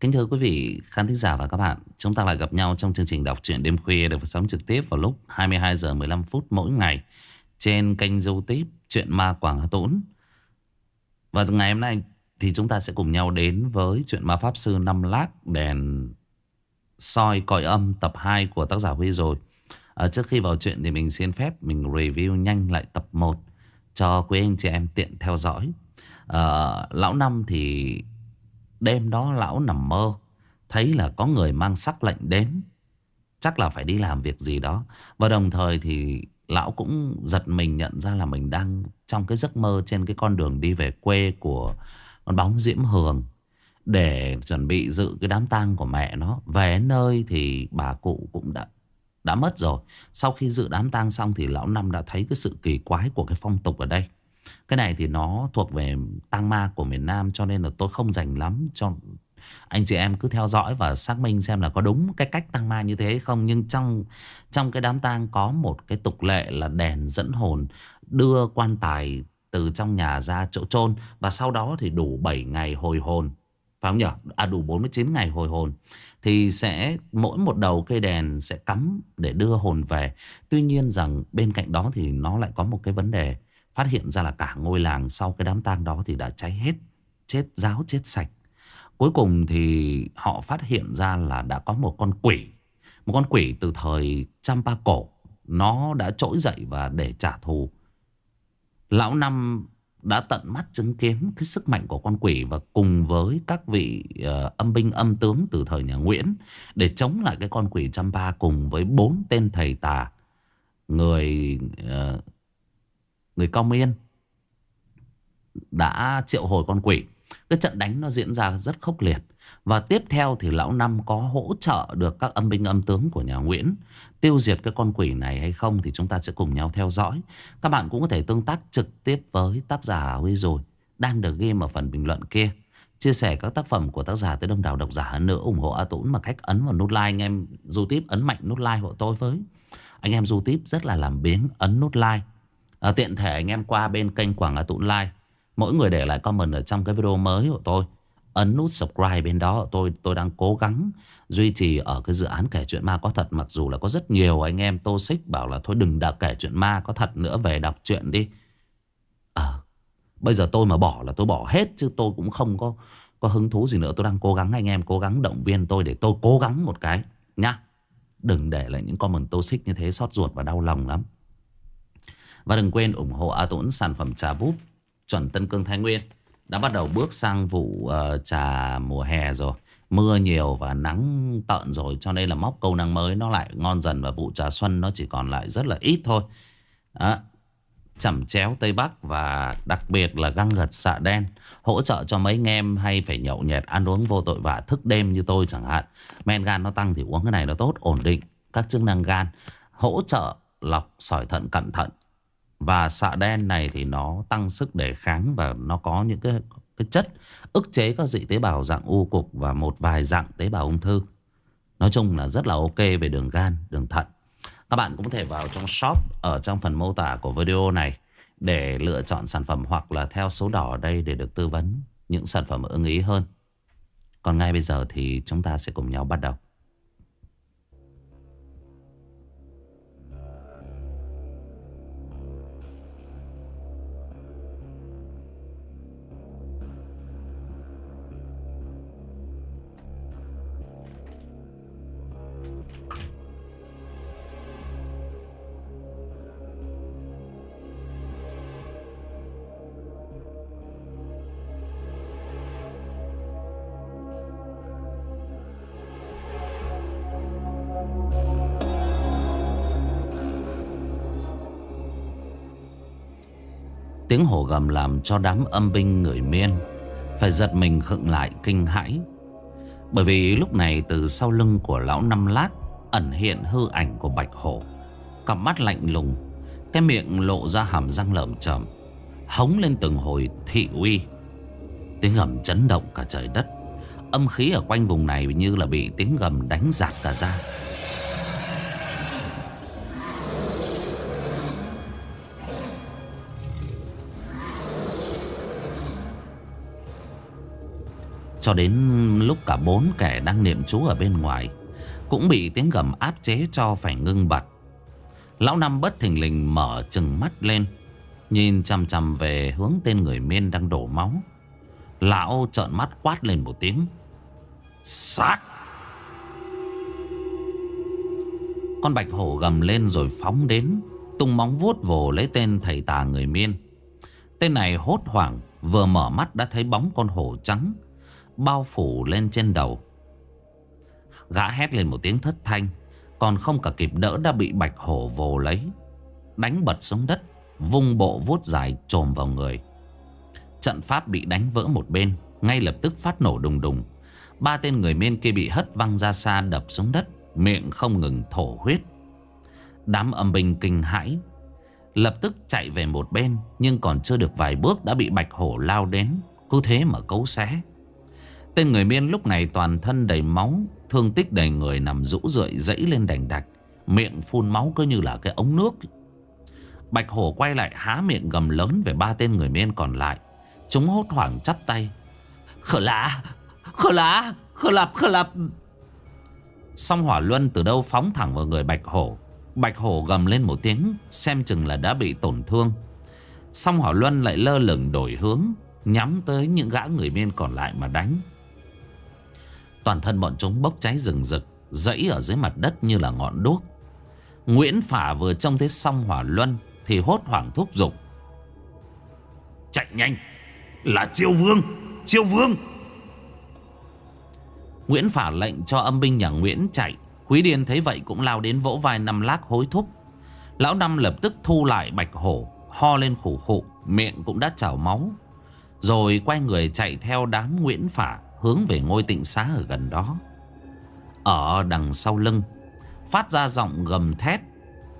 Kính thưa quý vị khán thính giả và các bạn, chúng ta lại gặp nhau trong chương trình đọc truyện đêm khuya được phát sóng trực tiếp vào lúc 22 giờ 15 phút mỗi ngày trên kênh YouTube Chuyện Ma Quảng Hà Tũng. Và ngày hôm nay thì chúng ta sẽ cùng nhau đến với chuyện Ma Pháp Sư Năm Lác đèn soi còi âm tập 2 của tác giả Huy rồi. À, trước khi vào chuyện thì mình xin phép mình review nhanh lại tập 1 cho quý anh chị em tiện theo dõi. À, lão Năm thì Đêm đó lão nằm mơ, Thấy là có người mang sắc lệnh đến. Chắc là phải đi làm việc gì đó. Và đồng thời thì Lão cũng giật mình nhận ra là mình đang Trong cái giấc mơ trên cái con đường đi về quê Của con bóng Diễm Hường. Để chuẩn bị dự cái đám tang của mẹ nó, Về nơi thì bà cụ cũng đã đã mất rồi. Sau khi dự đám tang xong thì lão Năm đã thấy cái sự kỳ quái của cái phong tục ở đây cái này thì nó thuộc về tang ma của miền Nam cho nên là tôi không dành lắm. Cho anh chị em cứ theo dõi và xác minh xem là có đúng cái cách tang ma như thế không. Nhưng trong trong cái đám tang có một cái tục lệ là đèn dẫn hồn đưa quan tài từ trong nhà ra chỗ chôn và sau đó thì đủ 7 ngày hồi hồn. Phải không nhỉ? À đủ 49 ngày hồi hồn. Thì sẽ, mỗi một đầu cây đèn sẽ cắm để đưa hồn về. Tuy nhiên rằng bên cạnh đó thì nó lại có một cái vấn đề. Phát hiện ra là cả ngôi làng sau cái đám tang đó thì đã cháy hết. Chết ráo chết sạch. Cuối cùng thì họ phát hiện ra là đã có một con quỷ. Một con quỷ từ thời Champa cổ. Nó đã trỗi dậy và để trả thù. Lão Năm đã tận mắt chứng kiến cái sức mạnh của con quỷ và cùng với các vị uh, âm binh âm tướng từ thời nhà Nguyễn để chống lại cái con quỷ Champa cùng với bốn tên thầy tà người uh, người Cao Miên đã triệu hồi con quỷ. Cái trận đánh nó diễn ra rất khốc liệt. Và tiếp theo thì Lão Năm có hỗ trợ được các âm binh âm tướng của nhà Nguyễn tiêu diệt cái con quỷ này hay không thì chúng ta sẽ cùng nhau theo dõi. Các bạn cũng có thể tương tác trực tiếp với tác giả Huy rồi, đang được ghi ở phần bình luận kia. Chia sẻ các tác phẩm của tác giả tới đông đảo độc giả hơn nữa, ủng hộ A Tũng bằng cách ấn vào nút like anh em YouTube ấn mạnh nút like hộ tôi với. Anh em YouTube rất là làm biếng, ấn nút like à, Tiện thể anh em qua bên kênh Quảng Hà Tụ Like Mỗi người để lại comment ở trong cái video mới của tôi. Ấn nút subscribe bên đó tôi tôi đang cố gắng duy trì ở cái dự án kể chuyện ma có thật. Mặc dù là có rất nhiều anh em tô xích bảo là thôi đừng đọc kể chuyện ma có thật nữa về đọc chuyện đi. À, Bây giờ tôi mà bỏ là tôi bỏ hết chứ tôi cũng không có có hứng thú gì nữa. Tôi đang cố gắng anh em cố gắng động viên tôi để tôi cố gắng một cái nhá. Đừng để lại những comment tô xích như thế xót ruột và đau lòng lắm và đừng quên ủng hộ A Tuấn sản phẩm trà búp chuẩn Tân Cương Thái Nguyên. Đã bắt đầu bước sang vụ uh, trà mùa hè rồi. Mưa nhiều và nắng tợn rồi cho nên là móc câu năng mới nó lại ngon dần và vụ trà xuân nó chỉ còn lại rất là ít thôi. Đó. Chẩm chéo Tây Bắc và đặc biệt là găng gật xạ đen hỗ trợ cho mấy anh em hay phải nhậu nhẹt ăn uống vô tội vạ thức đêm như tôi chẳng hạn. Men gan nó tăng thì uống cái này nó tốt ổn định các chức năng gan hỗ trợ lọc sỏi thận cẩn thận và xạ đen này thì nó tăng sức đề kháng và nó có những cái, cái chất ức chế các dị tế bào dạng u cục và một vài dạng tế bào ung thư. Nói chung là rất là ok về đường gan, đường thận. Các bạn cũng có thể vào trong shop ở trong phần mô tả của video này để lựa chọn sản phẩm hoặc là theo số đỏ ở đây để được tư vấn những sản phẩm ưng ý hơn. Còn ngay bây giờ thì chúng ta sẽ cùng nhau bắt đầu. Tiếng hổ gầm làm cho đám âm binh người miên Phải giật mình khựng lại kinh hãi. Bởi vì lúc này từ sau lưng của lão năm lát Ẩn hiện hư ảnh của bạch hổ, Cặp mắt lạnh lùng, Cái miệng lộ ra hàm răng lởm chởm, Hống lên từng hồi thị uy. Tiếng gầm chấn động cả trời đất, Âm khí ở quanh vùng này như là bị tiếng gầm đánh giạt cả ra Cho đến lúc cả bốn kẻ đang niệm chú ở bên ngoài, Cũng bị tiếng gầm áp chế cho phải ngưng bật. Lão Năm bất thình lình mở chừng mắt lên, Nhìn chằm chằm về hướng tên người miên đang đổ máu. Lão trợn mắt quát lên một tiếng Sát Con bạch hổ gầm lên rồi phóng đến, Tung móng vuốt vồ lấy tên thầy tà người miên. Tên này hốt hoảng, Vừa mở mắt đã thấy bóng con hổ trắng Bao phủ lên trên đầu. Gã hét lên một tiếng thất thanh, Còn không cả kịp đỡ đã bị bạch hổ vồ lấy, Đánh bật xuống đất, Vung bộ vuốt dài trồm vào người. Trận pháp bị đánh vỡ một bên, Ngay lập tức phát nổ đùng đùng. Ba tên người miên kia bị hất văng ra xa đập xuống đất, Miệng không ngừng thổ huyết. Đám âm binh kinh hãi, Lập tức chạy về một bên, Nhưng còn chưa được vài bước đã bị bạch hổ lao đến, Cứ thế mà cấu xé. Tên người miên lúc này toàn thân đầy máu, Thương tích đầy người nằm rũ rượi dẫy lên đành đạch, Miệng phun máu cứ như là cái ống nước. Bạch hổ quay lại há miệng gầm lớn về ba tên người miên còn lại. Chúng hốt hoảng chắp tay. Khở lạ Khở lạ Khở lạp khở lạp Song hỏa luân từ đâu phóng thẳng vào người bạch hổ? Bạch hổ gầm lên một tiếng, Xem chừng là đã bị tổn thương. Song hỏa luân lại lơ lửng đổi hướng, Nhắm tới những gã người miên còn lại mà đánh. Toàn thân bọn chúng bốc cháy rừng rực Dẫy ở dưới mặt đất như là ngọn đuốc. Nguyễn Phả vừa trông thấy song hỏa luân Thì hốt hoảng thúc giục. Chạy nhanh Là chiêu vương Chiêu vương. Nguyễn Phả lệnh cho âm binh nhà Nguyễn chạy. Quý Điền thấy vậy cũng lao đến vỗ vai năm lác hối thúc. Lão Năm lập tức thu lại bạch hổ Ho lên khủ khụ Miệng cũng đã trào máu. Rồi quay người chạy theo đám Nguyễn Phả Hướng về ngôi tịnh xá ở gần đó. Ở đằng sau lưng, Phát ra giọng gầm thét,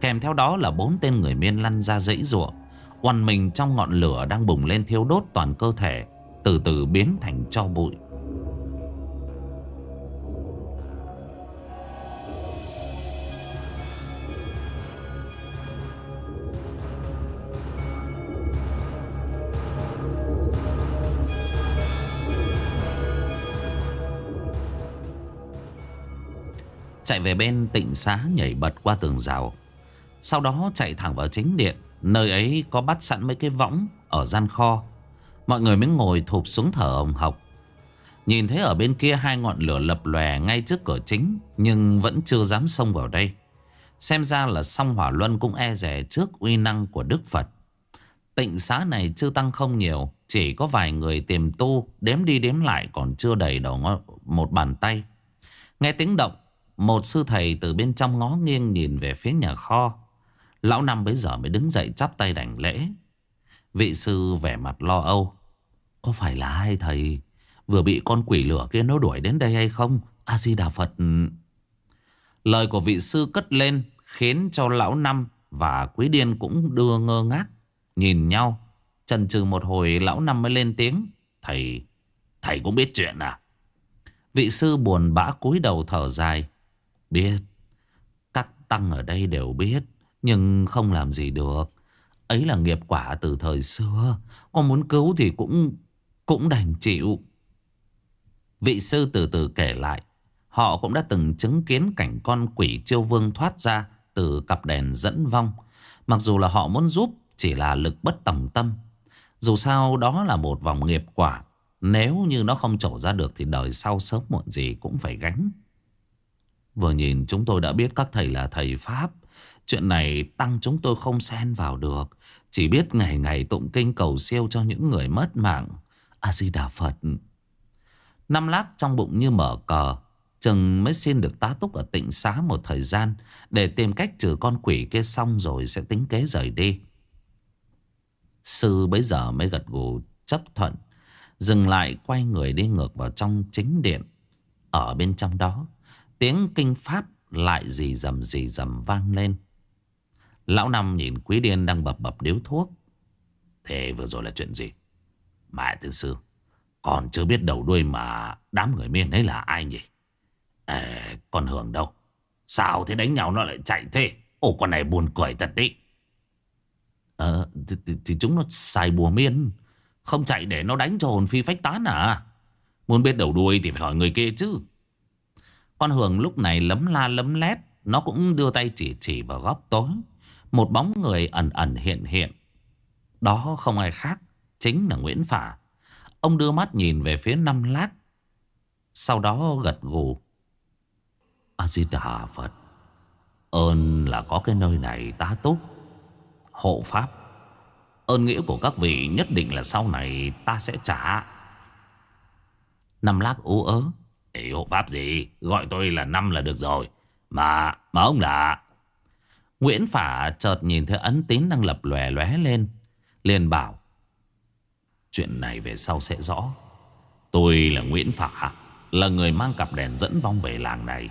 Kèm theo đó là bốn tên người miên lăn ra dãy ruộng quằn mình trong ngọn lửa đang bùng lên thiêu đốt toàn cơ thể, Từ từ biến thành cho bụi. Chạy về bên tịnh xá nhảy bật qua tường rào. Sau đó chạy thẳng vào chính điện, Nơi ấy có bắt sẵn mấy cái võng Ở gian kho. Mọi người mới ngồi thụp xuống thở hồng hộc. Nhìn thấy ở bên kia hai ngọn lửa lập lòe ngay trước cửa chính, Nhưng vẫn chưa dám xông vào đây. Xem ra là song hỏa luân cũng e rẻ trước uy năng của Đức Phật. Tịnh xá này chưa tăng không nhiều, Chỉ có vài người tìm tu Đếm đi đếm lại còn chưa đầy đầu một bàn tay. Nghe tiếng động một sư thầy từ bên trong ngó nghiêng nhìn về phía nhà kho. Lão Năm bấy giờ mới đứng dậy chắp tay đảnh lễ. Vị sư vẻ mặt lo âu. Có phải là ai thầy vừa bị con quỷ lửa kia nó đuổi đến đây hay không? A-di-đà Phật... Lời của vị sư cất lên, khiến cho lão Năm và quý điên cũng đưa ngơ ngác. Nhìn nhau. Chần chừ một hồi, lão Năm mới lên tiếng. Thầy... Thầy cũng biết chuyện à? Vị sư buồn bã cúi đầu thở dài. Biết. Các tăng ở đây đều biết, Nhưng không làm gì được. Ấy là nghiệp quả từ thời xưa. Con muốn cứu thì cũng Cũng đành chịu. Vị sư từ từ kể lại. Họ cũng đã từng chứng kiến cảnh con quỷ chiêu vương thoát ra Từ cặp đèn dẫn vong. Mặc dù là họ muốn giúp, Chỉ là lực bất tòng tâm. Dù sao đó là một vòng nghiệp quả. Nếu như nó không trổ ra được Thì đời sau sớm muộn gì cũng phải gánh. Vừa nhìn chúng tôi đã biết các thầy là thầy Pháp. Chuyện này tăng chúng tôi không xen vào được. Chỉ biết ngày ngày tụng kinh cầu siêu cho những người mất mạng. A-di-đà Phật. Năm lát trong bụng như mở cờ. Chừng mới xin được tá túc ở tịnh xá một thời gian. Để tìm cách trừ con quỷ kia xong rồi sẽ tính kế rời đi. Sư bấy giờ mới gật gù, chấp thuận. Dừng lại quay người đi ngược vào trong chính điện. Ở bên trong đó Tiếng kinh pháp lại dì dầm dì dầm vang lên. Lão Năm nhìn Quý Điên đang bập bập điếu thuốc. Thế vừa rồi là chuyện gì? Mẹ tiên sư, còn chưa biết đầu đuôi mà đám người miên ấy là ai nhỉ? À, con Hưởng đâu? Sao thế đánh nhau nó lại chạy thế? Ồ con này buồn cười thật đi. Ờ, thì, thì, thì chúng nó xài bùa miên. Không chạy để nó đánh cho hồn phi phách tán à? Muốn biết đầu đuôi thì phải hỏi người kia chứ con Hường lúc này lấm la lấm lét, Nó cũng đưa tay chỉ chỉ vào góc tối. Một bóng người ẩn ẩn hiện hiện. Đó không ai khác, Chính là Nguyễn Phả. Ông đưa mắt nhìn về phía năm lát Sau đó gật gù. A-di-đà Phật, Ơn là có cái nơi này tá túc. Hộ pháp, Ơn nghĩa của các vị nhất định là sau này ta sẽ trả. Năm lát ú ớ Ê, hộ pháp gì? Gọi tôi là năm là được rồi. Mà mà ông là? Nguyễn Phả chợt nhìn thấy ấn tín đang lập lòe lóe lên. Liền bảo Chuyện này về sau sẽ rõ. Tôi là Nguyễn Phả Là người mang cặp đèn dẫn vong về làng này.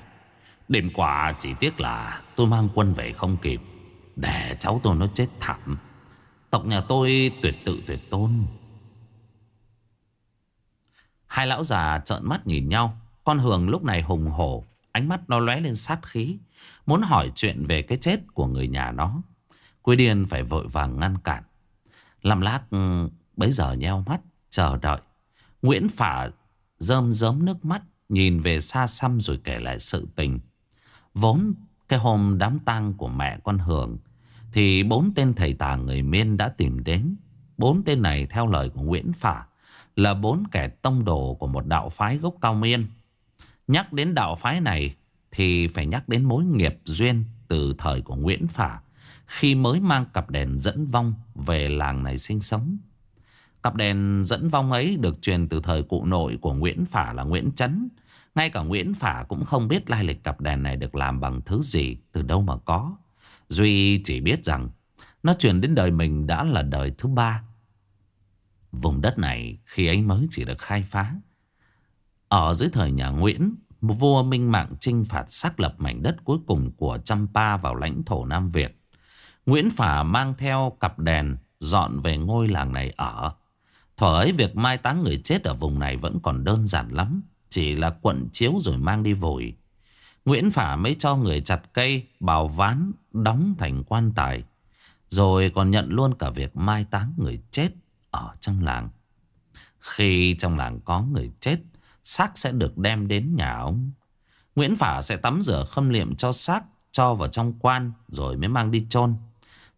Đêm qua chỉ tiếc là tôi mang quân về không kịp Để cháu tôi nó chết thảm. Tộc nhà tôi tuyệt tự tuyệt tôn. Hai lão già trợn mắt nhìn nhau. Con Hường lúc này hùng hổ, Ánh mắt nó lóe lên sát khí, Muốn hỏi chuyện về cái chết của người nhà nó. Quý điên phải vội vàng ngăn cản. Làm lát ừ, bấy giờ nheo mắt, Chờ đợi. Nguyễn Phả rơm rớm nước mắt, Nhìn về xa xăm rồi kể lại sự tình. Vốn cái hôm đám tang của mẹ con Hường, Thì bốn tên thầy tà người Miên đã tìm đến. Bốn tên này theo lời của Nguyễn Phả Là bốn kẻ tông đồ của một đạo phái gốc cao miên. Nhắc đến đạo phái này Thì phải nhắc đến mối nghiệp duyên Từ thời của Nguyễn Phả Khi mới mang cặp đèn dẫn vong Về làng này sinh sống Cặp đèn dẫn vong ấy được truyền từ thời cụ nội của Nguyễn Phả là Nguyễn Trấn ngay cả Nguyễn Phả cũng không biết lai lịch cặp đèn này được làm bằng thứ gì, từ đâu mà có. Duy chỉ biết rằng nó truyền đến đời mình đã là đời thứ ba. Vùng đất này khi ấy mới chỉ được khai phá. Ở dưới thời nhà Nguyễn, vua Minh Mạng trinh phạt xác lập mảnh đất cuối cùng của Champa vào lãnh thổ Nam Việt. Nguyễn Phả mang theo cặp đèn dọn về ngôi làng này ở. Thở ấy việc mai táng người chết ở vùng này vẫn còn đơn giản lắm. Chỉ là quận chiếu rồi mang đi vội Nguyễn Phả mới cho người chặt cây Bào ván đóng thành quan tài Rồi còn nhận luôn cả việc mai táng người chết Ở trong làng Khi trong làng có người chết xác sẽ được đem đến nhà ông. Nguyễn Phả sẽ tắm rửa khâm liệm cho xác, Cho vào trong quan, Rồi mới mang đi chôn.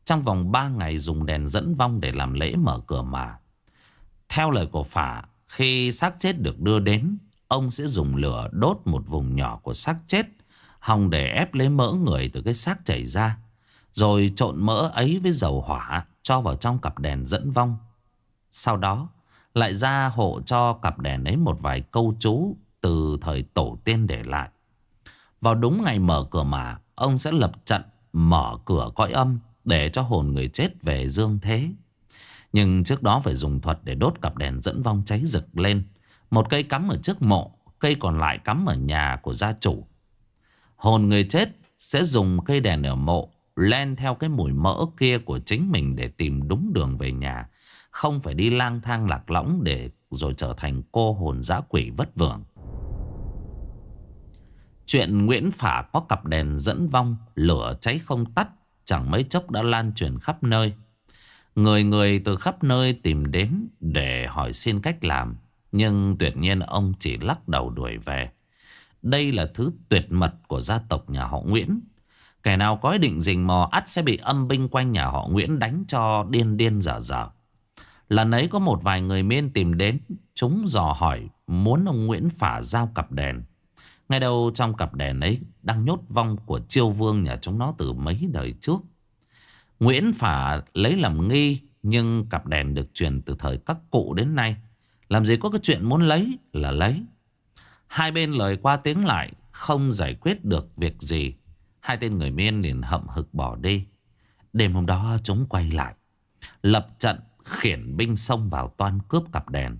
Trong vòng 3 ngày dùng đèn dẫn vong Để làm lễ mở cửa mà. Theo lời của Phả, Khi xác chết được đưa đến, Ông sẽ dùng lửa đốt một vùng nhỏ của xác chết, Hòng để ép lấy mỡ người từ cái xác chảy ra, Rồi trộn mỡ ấy với dầu hỏa Cho vào trong cặp đèn dẫn vong. Sau đó lại ra hộ cho cặp đèn ấy một vài câu chú Từ thời tổ tiên để lại. Vào đúng ngày mở cửa mà, Ông sẽ lập trận mở cửa cõi âm Để cho hồn người chết về dương thế. Nhưng trước đó phải dùng thuật để đốt cặp đèn dẫn vong cháy rực lên. Một cây cắm ở trước mộ, Cây còn lại cắm ở nhà của gia chủ. Hồn người chết sẽ dùng cây đèn ở mộ, Len theo cái mùi mỡ kia của chính mình Để tìm đúng đường về nhà. Không phải đi lang thang lạc lõng Để rồi trở thành cô hồn dã quỷ vất vưởng Chuyện Nguyễn Phả có cặp đèn dẫn vong, Lửa cháy không tắt, Chẳng mấy chốc đã lan truyền khắp nơi Người người từ khắp nơi tìm đến Để hỏi xin cách làm, nhưng tuyệt nhiên ông chỉ lắc đầu đuổi về. Đây là thứ tuyệt mật của gia tộc nhà họ Nguyễn. Kẻ nào có ý định rình mò ắt sẽ bị âm binh quanh nhà họ Nguyễn đánh cho điên điên dở dở. Lần ấy có một vài người miên tìm đến, chúng dò hỏi muốn ông Nguyễn phả giao cặp đèn. Ngay đầu trong cặp đèn ấy đang nhốt vong của chiêu vương nhà chúng nó từ mấy đời trước. Nguyễn phả lấy làm nghi nhưng cặp đèn được truyền từ thời các cụ đến nay làm gì có cái chuyện muốn lấy là lấy. Hai bên lời qua tiếng lại không giải quyết được việc gì. Hai tên người miên liền hậm hực bỏ đi. Đêm hôm đó chúng quay lại. Lập trận khiển binh xông vào toan cướp cặp đèn.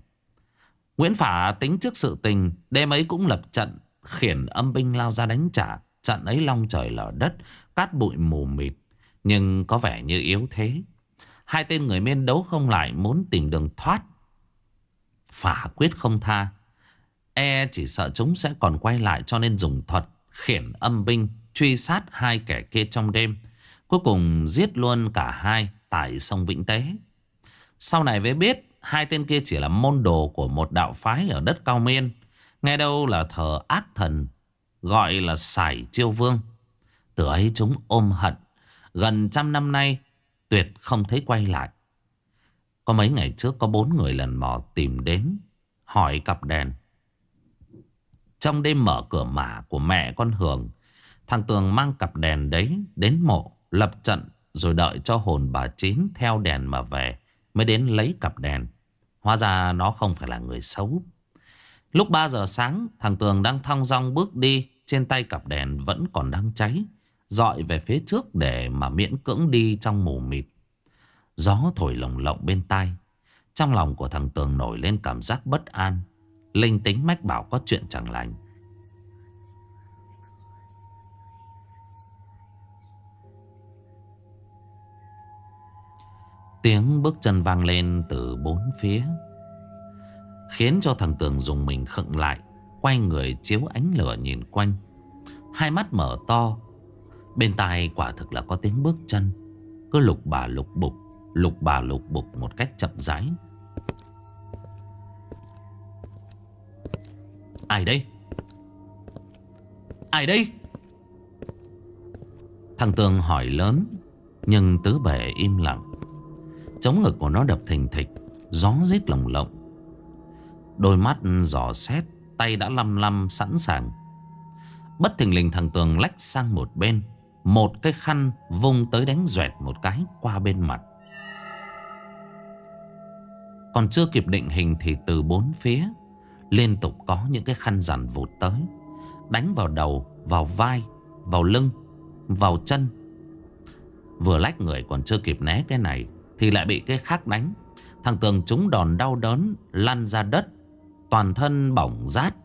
Nguyễn Phả tính trước sự tình. Đêm ấy cũng lập trận khiển âm binh lao ra đánh trả. Trận ấy long trời lở đất. Cát bụi mù mịt. Nhưng có vẻ như yếu thế. Hai tên người miên đấu không lại, muốn tìm đường thoát Phả quyết không tha E chỉ sợ chúng sẽ còn quay lại cho nên dùng thuật khiển âm binh truy sát hai kẻ kia trong đêm. Cuối cùng giết luôn cả hai tại sông Vĩnh Tế. Sau này mới biết, Hai tên kia chỉ là môn đồ của một đạo phái ở đất cao miên Nghe đâu là thờ ác thần, Gọi là sải chiêu vương. Từ ấy chúng ôm hận, Gần trăm năm nay Tuyệt không thấy quay lại. Có mấy ngày trước có bốn người lần mò tìm đến, Hỏi cặp đèn. Trong đêm mở cửa mả của mẹ con Hường, Thằng Tường mang cặp đèn đấy Đến mộ, lập trận Rồi đợi cho hồn bà Chín theo đèn mà về. Mới đến lấy cặp đèn. Hóa ra nó không phải là người xấu. Lúc 3 giờ sáng, Thằng Tường đang thong dong bước đi, Trên tay cặp đèn vẫn còn đang cháy, dọi về phía trước để mà miễn cưỡng đi trong mù mịt. Gió thổi lồng lộng bên tai. Trong lòng của thằng Tường nổi lên cảm giác bất an. Linh tính mách bảo có chuyện chẳng lành. Tiếng bước chân vang lên từ bốn phía, Khiến cho thằng Tường dùng mình khựng lại, Quay người chiếu ánh lửa nhìn quanh. Hai mắt mở to, Bên tai quả thực là có tiếng bước chân. Cứ lục bà lục bục, Lục bà lục bục một cách chậm rãi. Ai đây? Ai đây? Thằng Tường hỏi lớn, Nhưng tứ bể im lặng. Chống ngực của nó đập thình thịch Gió rít lồng lộng. Đôi mắt giỏ xét Tay đã lăm lăm sẵn sàng. Bất thình lình thằng Tường lách sang một bên Một cái khăn vung tới đánh doẹt một cái qua bên mặt. Còn chưa kịp định hình thì từ bốn phía Liên tục có những cái khăn rằn vụt tới Đánh vào đầu, vào vai, vào lưng, vào chân. Vừa lách người còn chưa kịp né cái này thì lại bị cái khác đánh. Thằng Tường trúng đòn đau đớn, Lăn ra đất, Toàn thân bỏng rát.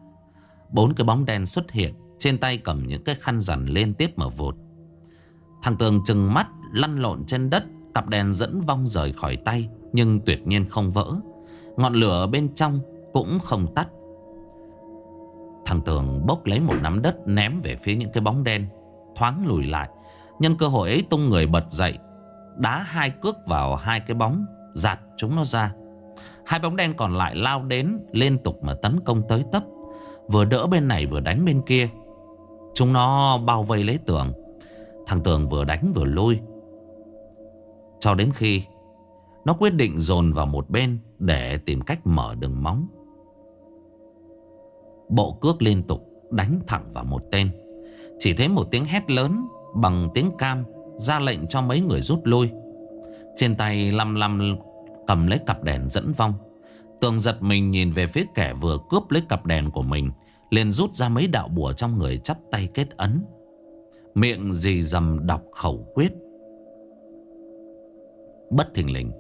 Bốn cái bóng đen xuất hiện, Trên tay cầm những cái khăn rằn lên tiếp mở vụt. Thằng Tường chừng mắt, Lăn lộn trên đất, Cặp đèn dẫn vong rời khỏi tay, Nhưng tuyệt nhiên không vỡ. Ngọn lửa bên trong cũng không tắt. Thằng Tường bốc lấy một nắm đất Ném về phía những cái bóng đen, Thoáng lùi lại. Nhân cơ hội ấy, tung người bật dậy Đá hai cước vào hai cái bóng, Giạt chúng nó ra. Hai bóng đen còn lại lao đến Liên tục mà tấn công tới tấp, Vừa đỡ bên này vừa đánh bên kia. Chúng nó bao vây lấy tường, Thằng Tường vừa đánh vừa lôi Cho đến khi Nó quyết định dồn vào một bên Để tìm cách mở đường móng. Bộ cước liên tục đánh thẳng vào một tên. Chỉ thấy một tiếng hét lớn Bằng tiếng cam. Ra lệnh cho mấy người rút lui. Trên tay lăm lăm Cầm lấy cặp đèn dẫn vong. Tường giật mình nhìn về phía kẻ vừa cướp lấy cặp đèn của mình, liền rút ra mấy đạo bùa trong người chắp tay kết ấn. Miệng dì dầm đọc khẩu quyết. Bất thình lình,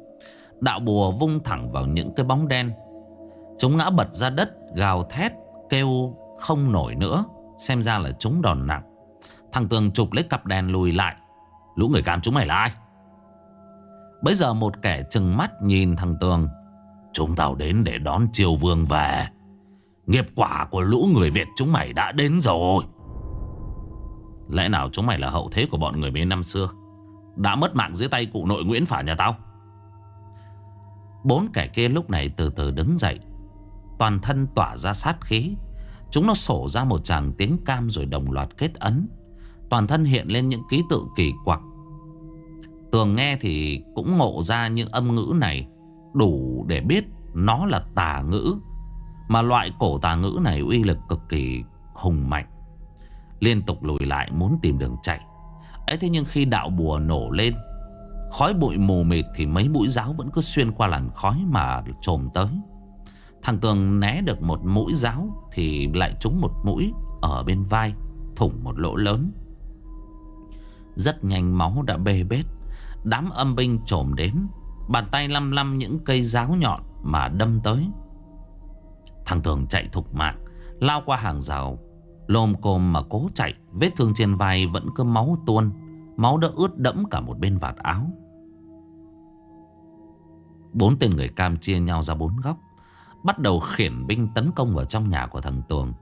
Đạo bùa vung thẳng vào những cái bóng đen. Chúng ngã bật ra đất, Gào thét, Kêu không nổi nữa. Xem ra là chúng đòn nặng. Thằng Tường chụp lấy cặp đèn lùi lại Lũ người cam chúng mày là ai? Bây giờ một kẻ chừng mắt nhìn thằng Tường. Chúng tao đến để đón triều vương về. Nghiệp quả của lũ người Việt chúng mày đã đến rồi. Lẽ nào chúng mày là hậu thế của bọn người mấy năm xưa? Đã mất mạng dưới tay cụ nội Nguyễn Phả nhà tao? Bốn kẻ kia lúc này từ từ đứng dậy. Toàn thân tỏa ra sát khí. Chúng nó sổ ra một tràng tiếng cam rồi đồng loạt kết ấn. Toàn thân hiện lên những ký tự kỳ quặc. Tường nghe thì cũng ngộ ra những âm ngữ này, Đủ để biết nó là tà ngữ. Mà loại cổ tà ngữ này uy lực cực kỳ hùng mạnh. Liên tục lùi lại muốn tìm đường chạy. Ấy thế nhưng khi đạo bùa nổ lên, Khói bụi mù mịt thì mấy mũi giáo vẫn cứ xuyên qua làn khói mà trồm tới. Thằng Tường né được một mũi giáo Thì lại trúng một mũi ở bên vai, Thủng một lỗ lớn. Rất nhanh máu đã bê bết. Đám âm binh trồm đến, Bàn tay lăm lăm những cây giáo nhọn Mà đâm tới. Thằng Tường chạy thục mạng, Lao qua hàng rào, Lồm cồm mà cố chạy, Vết thương trên vai vẫn cứ máu tuôn, Máu đã ướt đẫm cả một bên vạt áo. Bốn tên người cam chia nhau ra bốn góc, Bắt đầu khiển binh tấn công vào trong nhà của thằng Tường.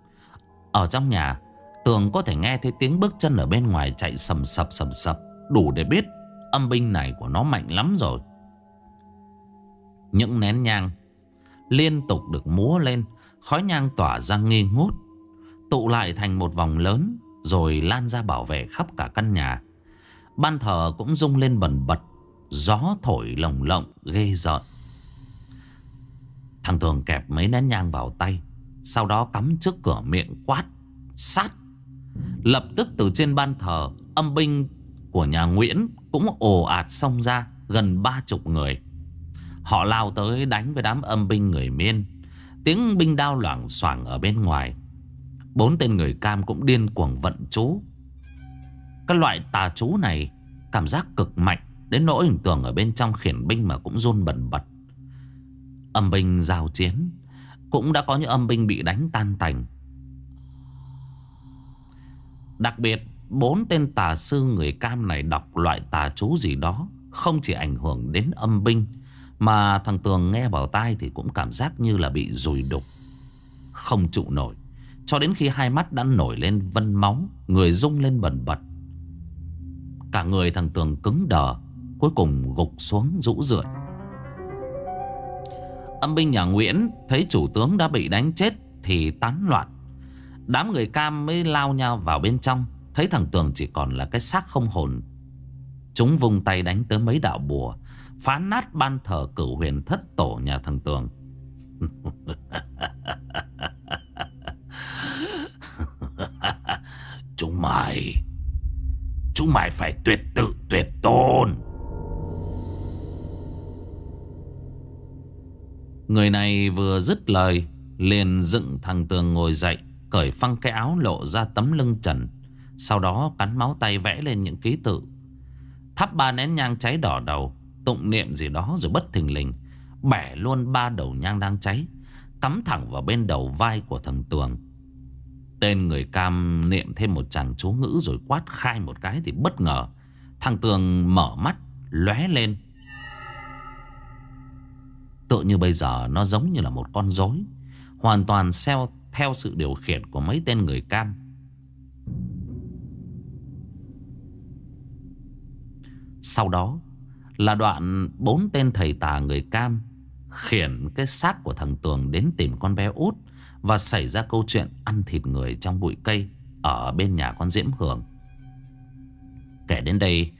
Ở trong nhà Tường có thể nghe thấy tiếng bước chân ở bên ngoài chạy sầm sập sầm sập, Đủ để biết âm binh này của nó mạnh lắm rồi. Những nén nhang Liên tục được múa lên, Khói nhang tỏa ra nghi ngút, Tụ lại thành một vòng lớn Rồi lan ra bảo vệ khắp cả căn nhà. Ban thờ cũng rung lên bẩn bật, Gió thổi lồng lộng, ghê rợn. Thằng Tường kẹp mấy nén nhang vào tay, Sau đó cắm trước cửa miệng quát, Sát! Lập tức từ trên ban thờ, Âm binh của nhà Nguyễn Cũng ồ ạt xông ra Gần ba chục người. Họ lao tới đánh với đám âm binh người miên. Tiếng binh đao loảng xoảng ở bên ngoài. Bốn tên người cam cũng điên cuồng vận chú. Các loại tà chú này Cảm giác cực mạnh, Đến nỗi hình tượng ở bên trong khiển binh mà cũng run bẩn bật. Âm binh giao chiến, Cũng đã có những âm binh bị đánh tan tành. Đặc biệt, Bốn tên tà sư người cam này đọc loại tà chú gì đó Không chỉ ảnh hưởng đến âm binh, Mà thằng Tường nghe vào tai thì cũng cảm giác như là bị rùi đục. Không trụ nổi, Cho đến khi hai mắt đã nổi lên vân máu, Người rung lên bẩn bật. Cả người thằng Tường cứng đờ, Cuối cùng gục xuống rũ rượi. Âm binh nhà Nguyễn Thấy chủ tướng đã bị đánh chết Thì tán loạn. Đám người cam mới lao nhau vào bên trong. Thấy thằng Tường chỉ còn là cái xác không hồn. Chúng vùng tay đánh tới mấy đạo bùa, Phá nát ban thờ cửu huyền thất tổ nhà thằng Tường. Chúng mày Chúng mày phải tuyệt tự, tuyệt tôn. Người này vừa dứt lời, Liền dựng thằng Tường ngồi dậy. Cởi phăng cái áo lộ ra tấm lưng trần, Sau đó cắn máu tay vẽ lên những ký tự. Thắp ba nén nhang cháy đỏ đầu, Tụng niệm gì đó rồi bất thình lình, Bẻ luôn ba đầu nhang đang cháy, Cắm thẳng vào bên đầu vai của thằng Tường. Tên người cam niệm thêm một chàng chú ngữ Rồi quát khai một cái thì bất ngờ, Thằng Tường mở mắt, lóe lên. Tự như bây giờ nó giống như là một con rối, Hoàn toàn xeo theo sự điều khiển của mấy tên người cam Sau đó là đoạn bốn tên thầy tà người cam khiển cái xác của thằng Tường đến tìm con bé út và xảy ra câu chuyện ăn thịt người trong bụi cây ở bên nhà con Diễm Hưởng. Kể đến đây,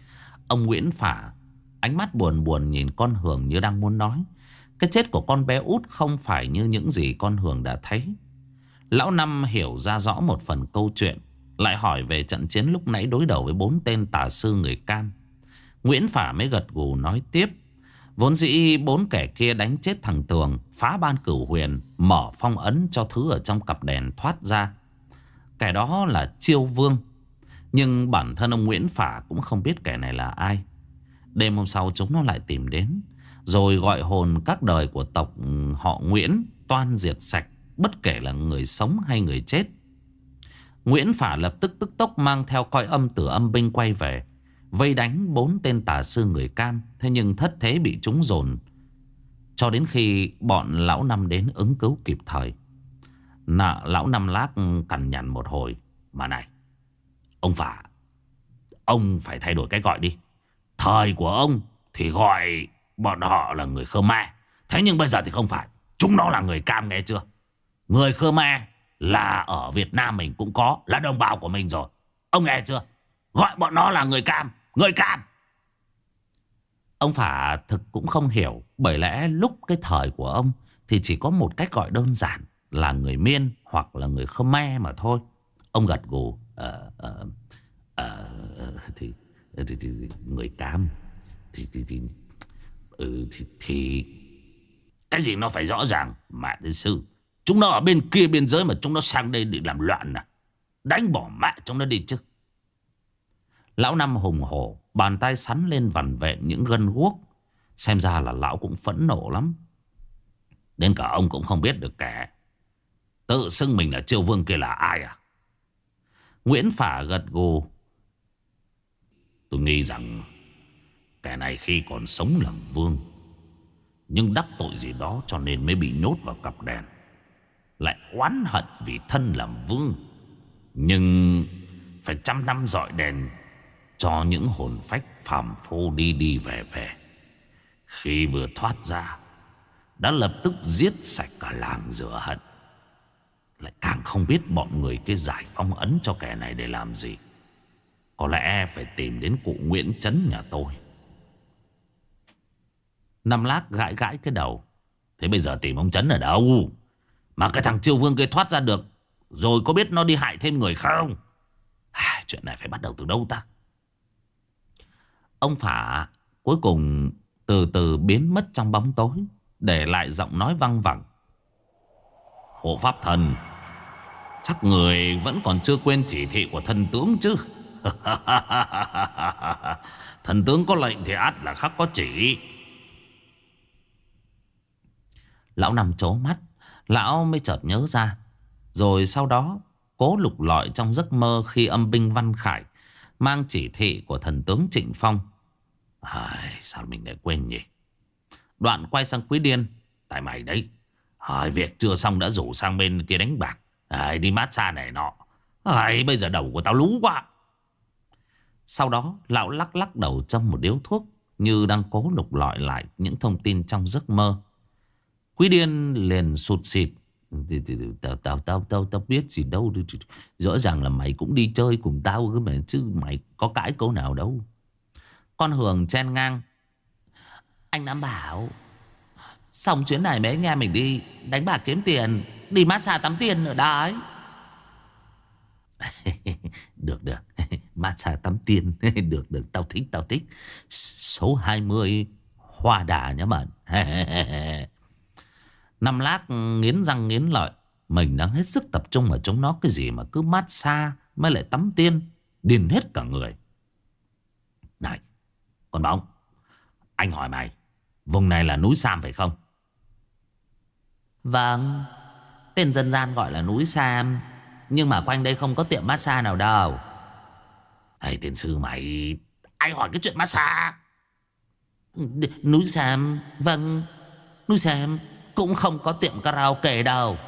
ông Nguyễn Phả ánh mắt buồn buồn nhìn con Hưởng như đang muốn nói. Cái chết của con bé út không phải như những gì con Hưởng đã thấy. Lão Năm hiểu ra rõ một phần câu chuyện, lại hỏi về trận chiến lúc nãy đối đầu với bốn tên tà sư người cam. Nguyễn Phả mới gật gù nói tiếp. Vốn dĩ bốn kẻ kia đánh chết thằng Tường, phá ban cửu huyền, mở phong ấn cho thứ ở trong cặp đèn thoát ra. Kẻ đó là Chiêu Vương. Nhưng bản thân ông Nguyễn Phả cũng không biết kẻ này là ai. Đêm hôm sau chúng nó lại tìm đến. Rồi gọi hồn các đời của tộc ừ, họ Nguyễn toan diệt sạch. Bất kể là người sống hay người chết. Nguyễn Phả lập tức tức tốc mang theo coi âm tử âm binh quay về. Vây đánh bốn tên tà sư người cam Thế nhưng thất thế bị chúng dồn Cho đến khi bọn lão năm đến ứng cứu kịp thời Nạ, Lão năm lát cằn nhằn một hồi Mà này Ông Phả Ông phải thay đổi cái gọi đi Thời của ông thì gọi bọn họ là người Khmer Thế nhưng bây giờ thì không phải Chúng nó là người cam nghe chưa Người Khmer là ở Việt Nam mình cũng có Là đồng bào của mình rồi. Ông nghe chưa? Gọi bọn nó là người cam Người cam. Ông Phả thực cũng không hiểu Bởi lẽ lúc cái thời của ông Thì chỉ có một cách gọi đơn giản Là người Miên hoặc là người Khmer mà thôi. Ông gật gù ờ, ờ, ờ, thì, thì, thì Người cam Thì, thì, thì, ừ, thì, thì Cái gì nó phải rõ ràng mà đến sư. Chúng nó ở bên kia biên giới mà chúng nó sang đây để làm loạn à? Đánh bỏ mẹ chúng nó đi chứ. Lão Năm hùng hổ, Bàn tay sắn lên vằn vẹn những gân guốc. Xem ra là lão cũng phẫn nộ lắm. Đến cả ông cũng không biết được kẻ. Tự xưng mình là triều vương kia là ai à? Nguyễn Phả gật gù. Tôi nghĩ rằng Kẻ này khi còn sống làm vương. Nhưng đắc tội gì đó Cho nên mới bị nhốt vào cặp đèn. Lại oán hận vì thân làm vương. Nhưng Phải trăm năm dọi đèn cho những hồn phách phàm phu đi đi về về. Khi vừa thoát ra, Đã lập tức giết sạch cả làng rửa hận. Lại càng không biết bọn người kia giải phong ấn cho kẻ này để làm gì. Có lẽ phải tìm đến cụ Nguyễn Trấn nhà tôi. Năm lát gãi gãi cái đầu. Thế bây giờ tìm ông Trấn ở đâu? Mà cái thằng Triều Vương kia thoát ra được Rồi có biết nó đi hại thêm người không? À, Chuyện này phải bắt đầu từ đâu ta? Ông Phả cuối cùng từ từ biến mất trong bóng tối Để lại giọng nói văng vẳng. Hộ pháp thần Chắc người vẫn còn chưa quên chỉ thị của thần tướng chứ? Thần tướng có lệnh thì át là khắc có chỉ. Lão nằm chố mắt Lão mới chợt nhớ ra. Rồi sau đó Cố lục lọi trong giấc mơ Khi âm binh Văn Khải Mang chỉ thị của thần tướng Trịnh Phong. Ai, Sao mình lại quên nhỉ? Đoạn quay sang Quý Điên. Tại mày đấy. Ai, Việc chưa xong đã rủ sang bên kia đánh bạc. Ai, Đi mát xa này nọ. Ai, Bây giờ đầu của tao lú quá. Sau đó lão lắc lắc đầu trong một điếu thuốc Như đang cố lục lọi lại những thông tin trong giấc mơ. Quý điên liền sụt xịt. Tao, tao, tao, tao, tao biết gì đâu. Rõ ràng là mày cũng đi chơi cùng tao mà. Chứ mày có cãi câu nào đâu. Con Hường chen ngang. Anh đã bảo. Xong chuyến này mấy anh em mình đi đánh bạc kiếm tiền. Đi massage tắm tiền nữa đấy. được được Massage tắm tiền Được được tao thích tao thích Số 20 Hoa đà nhá mận. Năm lát nghiến răng nghiến lợi. Mình đang hết sức tập trung ở chúng nó Cái gì mà cứ mát xa Mới lại tắm tiên Điên hết cả người. Này Con bóng Anh hỏi mày Vùng này là núi Sam phải không? Vâng Tên dân gian gọi là núi Sam Nhưng mà quanh đây không có tiệm massage nào đâu. Thầy tiền sư mày Anh hỏi cái chuyện massage Núi Sam Vâng Núi Sam cũng không có tiệm karaoke đâu.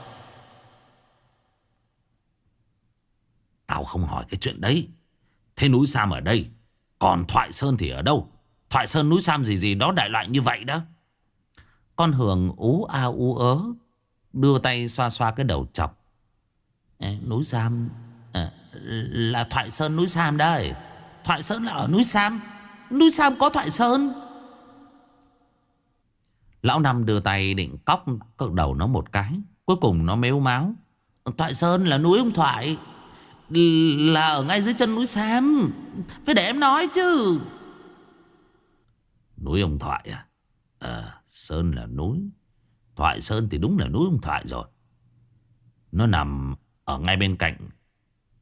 Tao không hỏi cái chuyện đấy. Thế núi Sam ở đây Còn Thoại Sơn thì ở đâu? Thoại Sơn núi Sam gì gì đó đại loại như vậy đó. Con Hường ú a ú ớ Đưa tay xoa xoa cái đầu chọc. À, Núi Sam à, Là Thoại Sơn núi Sam đây. Thoại Sơn là ở núi Sam. Núi Sam có Thoại Sơn. Lão Năm đưa tay định cóc cỡ đầu nó một cái. Cuối cùng nó mếu máu. Thoại Sơn là núi ông Thoại. Là ở ngay dưới chân núi Sam. Phải để em nói chứ. Núi ông Thoại à? À, Sơn là núi. Thoại Sơn thì đúng là núi ông Thoại rồi. Nó nằm ở ngay bên cạnh.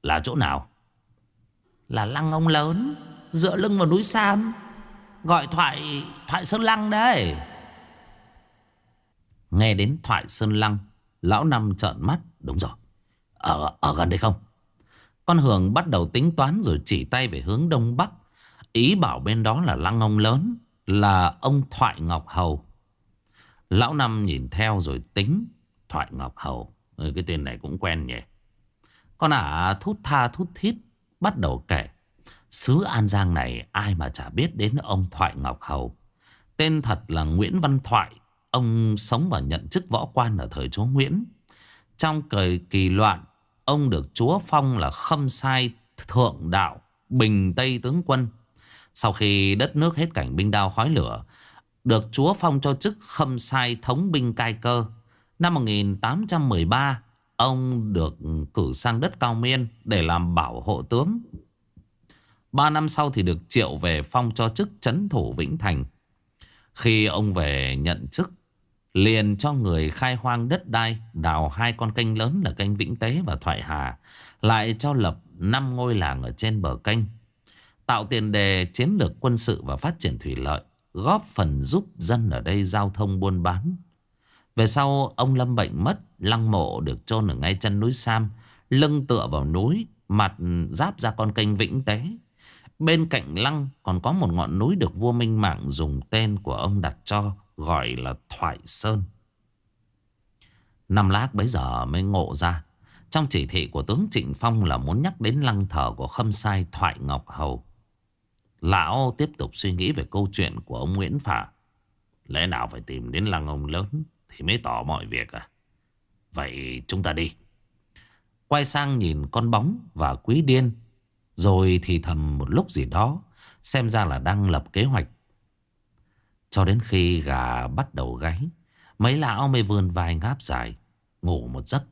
Là chỗ nào? Là lăng ông lớn. Dựa lưng vào núi Sam. Gọi Thoại Thoại Sơn Lăng đấy. Nghe đến thoại Sơn Lăng Lão Năm trợn mắt. Đúng rồi. Ở, ở gần đây không? Con Hường bắt đầu tính toán rồi chỉ tay về hướng đông bắc. Ý bảo bên đó là lăng ông lớn Là ông Thoại Ngọc Hầu. Lão Năm nhìn theo rồi tính. Thoại Ngọc Hầu ừ, Cái tên này cũng quen nhỉ. Con ả thút tha thút thít Bắt đầu kể. Sứ An Giang này ai mà chả biết đến ông Thoại Ngọc Hầu. Tên thật là Nguyễn Văn Thoại. Ông sống và nhận chức võ quan ở thời chúa Nguyễn. Trong thời kỳ loạn, ông được chúa phong là khâm sai thượng đạo, bình tây tướng quân. Sau khi đất nước hết cảnh binh đao khói lửa, được chúa phong cho chức khâm sai thống binh cai cơ. Năm 1813, ông được cử sang đất Cao Miên để làm bảo hộ tướng. Ba năm sau thì được triệu về phong cho chức chấn thủ Vĩnh Thành. Khi ông về nhận chức Liền cho người khai hoang đất đai, Đào hai con kênh lớn là kênh Vĩnh Tế và Thoại Hà, Lại cho lập năm ngôi làng ở trên bờ kênh Tạo tiền đề, chiến lược quân sự và phát triển thủy lợi, Góp phần giúp dân ở đây giao thông buôn bán. Về sau, ông Lâm bệnh mất, Lăng mộ được chôn ở ngay chân núi Sam, Lưng tựa vào núi, Mặt giáp ra con kênh Vĩnh Tế. Bên cạnh lăng còn có một ngọn núi được vua Minh Mạng dùng tên của ông đặt cho gọi là Thoại Sơn. Năm lát bấy giờ mới ngộ ra. Trong chỉ thị của tướng Trịnh Phong là muốn nhắc đến lăng thờ của khâm sai Thoại Ngọc Hầu. Lão tiếp tục suy nghĩ về câu chuyện của ông Nguyễn Phả. Lẽ nào phải tìm đến lăng ông lớn thì mới tỏ mọi việc à Vậy chúng ta đi Quay sang nhìn con bóng và quý điên, Rồi thì thầm một lúc gì đó, Xem ra là đang lập kế hoạch cho đến khi gà bắt đầu gáy, Mấy lão mới vươn vai ngáp dài, Ngủ một giấc.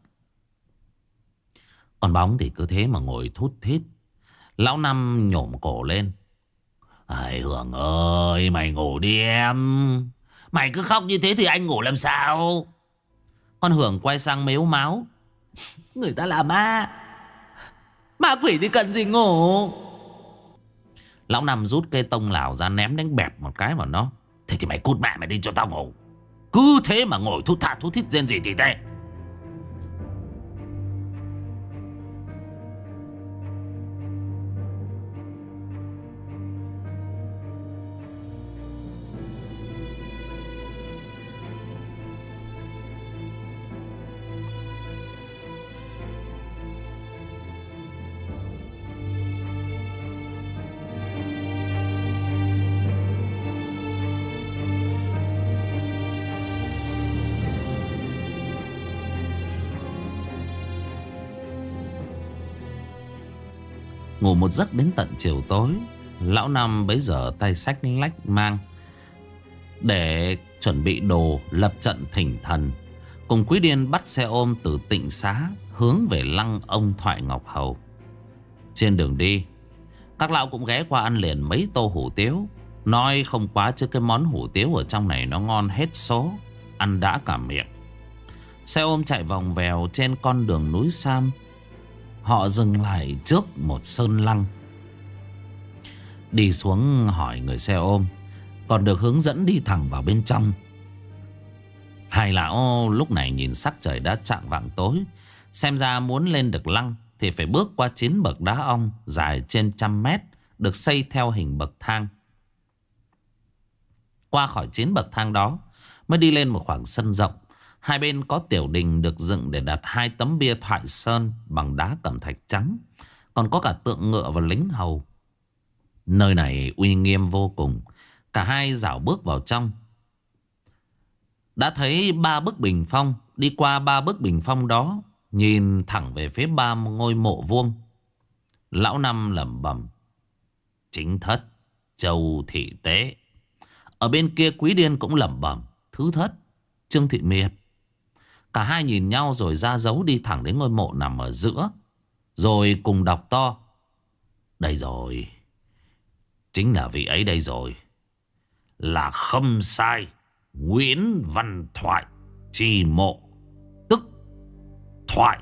Còn bóng thì cứ thế mà ngồi thút thít. Lão Năm nhổm cổ lên. Ây Hưởng ơi, mày ngủ đi em. Mày cứ khóc như thế thì anh ngủ làm sao? Con Hưởng quay sang mếu máu. Người ta là ma. Ma quỷ thì cần gì ngủ? Lão Năm rút cây tông lào ra ném đánh bẹp một cái vào nó. Thế thì mày cút mẹ mày đi cho tao ngủ. Cứ thế mà ngồi thút tha thút thít rên gì thì đây một giấc đến tận chiều tối, Lão Năm bấy giờ tay sách lách mang Để chuẩn bị đồ lập trận thỉnh thần. Cùng Quý Điên bắt xe ôm từ tịnh xá Hướng về lăng ông Thoại Ngọc Hầu. Trên đường đi, Các lão cũng ghé qua ăn liền mấy tô hủ tiếu. Nói không quá chứ cái món hủ tiếu ở trong này nó ngon hết số, Ăn đã cả miệng. Xe ôm chạy vòng vèo trên con đường núi Sam Họ dừng lại trước một sơn lăng. Đi xuống hỏi người xe ôm, Còn được hướng dẫn đi thẳng vào bên trong. Hai lão lúc này nhìn sắc trời đã chạng vạng tối, Xem ra muốn lên được lăng Thì phải bước qua chín bậc đá ong Dài trên trăm mét, Được xây theo hình bậc thang. Qua khỏi chín bậc thang đó, Mới đi lên một khoảng sân rộng. Hai bên có tiểu đình được dựng để đặt hai tấm bia thoại sơn bằng đá cẩm thạch trắng. Còn có cả tượng ngựa và lính hầu. Nơi này uy nghiêm vô cùng. Cả hai dạo bước vào trong. Đã thấy ba bức bình phong. Đi qua ba bức bình phong đó. Nhìn thẳng về phía ba ngôi mộ vuông. Lão Năm lẩm bẩm, Chính thất. Châu thị tế. Ở bên kia quý điên cũng lẩm bẩm, Thứ thất. Trương thị miệt. Cả hai nhìn nhau rồi ra dấu đi thẳng đến ngôi mộ nằm ở giữa. Rồi cùng đọc to. Đây rồi. Chính là vị ấy đây rồi. Là khâm sai. Nguyễn Văn Thoại. Trì mộ. Tức. Thoại.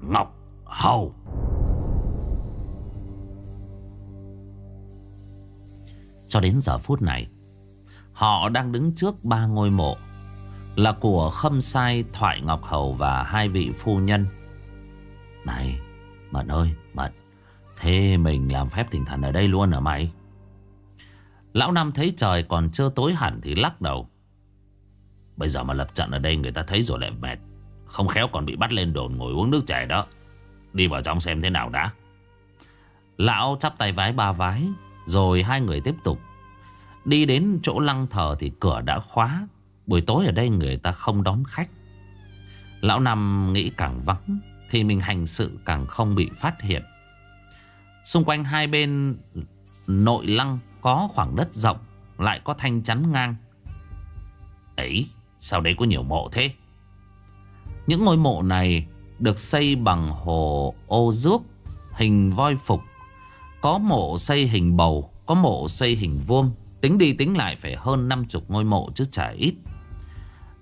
Ngọc Hầu. Cho đến giờ phút này. Họ đang đứng trước ba ngôi mộ. Là của Khâm Sai, Thoại Ngọc Hầu và hai vị phu nhân. Này Mận ơi Mận Thế mình làm phép thỉnh thần ở đây luôn hả mày? Lão Năm thấy trời còn chưa tối hẳn thì lắc đầu. Bây giờ mà lập trận ở đây người ta thấy rồi lại mệt. Không khéo còn bị bắt lên đồn ngồi uống nước chè đó. Đi vào trong xem thế nào đã. Lão chắp tay vái ba vái Rồi hai người tiếp tục. Đi đến chỗ lăng thờ thì cửa đã khóa. Buổi tối ở đây người ta không đón khách. Lão Năm nghĩ càng vắng Thì mình hành sự càng không bị phát hiện. Xung quanh hai bên nội lăng có khoảng đất rộng, Lại có thanh chắn ngang. Ấy, sao đấy có nhiều mộ thế? Những ngôi mộ này được xây bằng hồ ô rước Hình voi phục. Có mộ xây hình bầu, Có mộ xây hình vuông. Tính đi tính lại phải hơn 50 ngôi mộ chứ chả ít.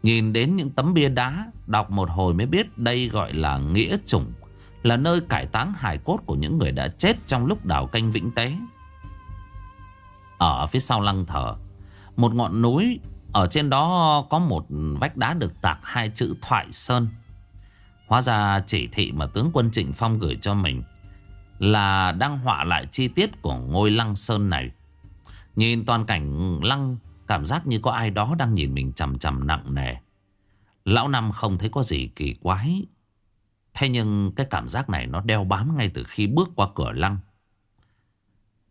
Nhìn đến những tấm bia đá, Đọc một hồi mới biết đây gọi là Nghĩa Chủng, Là nơi cải táng hài cốt của những người đã chết Trong lúc đảo canh Vĩnh Tế. Ở phía sau lăng thờ, Một ngọn núi, Ở trên đó có một vách đá được tạc hai chữ Thoại Sơn. Hóa ra chỉ thị mà tướng quân Trịnh Phong gửi cho mình Là đang họa lại chi tiết của ngôi lăng sơn này. Nhìn toàn cảnh lăng Cảm giác như có ai đó đang nhìn mình chầm chầm nặng nề. Lão Năm không thấy có gì kỳ quái. Thế nhưng cái cảm giác này nó đeo bám ngay từ khi bước qua cửa lăng.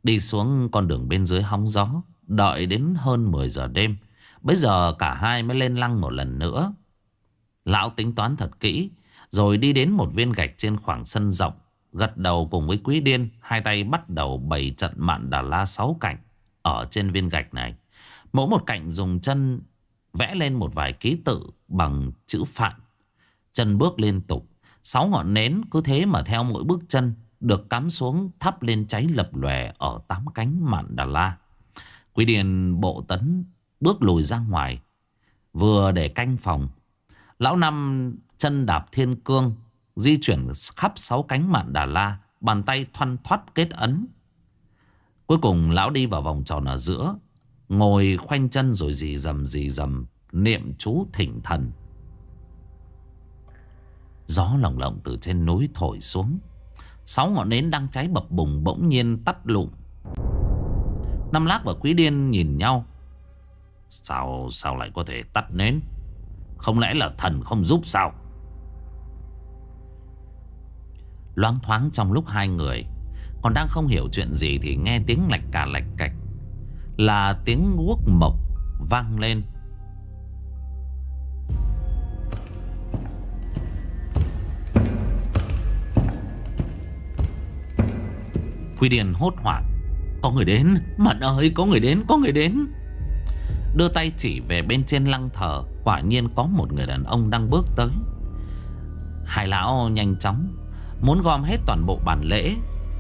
Đi xuống con đường bên dưới hóng gió, Đợi đến hơn 10 giờ đêm. Bây giờ cả hai mới lên lăng một lần nữa. Lão tính toán thật kỹ, Rồi đi đến một viên gạch trên khoảng sân rộng, Gật đầu cùng với quý điên, Hai tay bắt đầu bày trận mạn Đà La sáu cạnh Ở trên viên gạch này. Mỗi một cạnh dùng chân Vẽ lên một vài ký tự Bằng chữ phạn. Chân bước liên tục. Sáu ngọn nến cứ thế mà theo mỗi bước chân Được cắm xuống thắp lên cháy lập lòe Ở tám cánh mạn Đà La. Quý điền bộ tấn Bước lùi ra ngoài, Vừa để canh phòng. Lão Năm chân đạp thiên cương, Di chuyển khắp sáu cánh mạn Đà La, Bàn tay thoăn thoát kết ấn. Cuối cùng lão đi vào vòng tròn ở giữa Ngồi khoanh chân rồi dì dầm dì dầm, Niệm chú thỉnh thần. Gió lồng lộng từ trên núi thổi xuống. Sáu ngọn nến đang cháy bập bùng bỗng nhiên tắt lụm. Năm lác và quý điên nhìn nhau. Sao sao lại có thể tắt nến? Không lẽ là thần không giúp sao? Loáng thoáng trong lúc hai người, Còn đang không hiểu chuyện gì Thì nghe tiếng lạch cả lạch cạch. Là tiếng guốc mộc vang lên. Quy Điền hốt hoảng. Có người đến. Mận ơi, có người đến, có người đến. Đưa tay chỉ về bên trên lăng thờ. Quả nhiên có một người đàn ông đang bước tới. Hai lão nhanh chóng. Muốn gom hết toàn bộ bản lễ,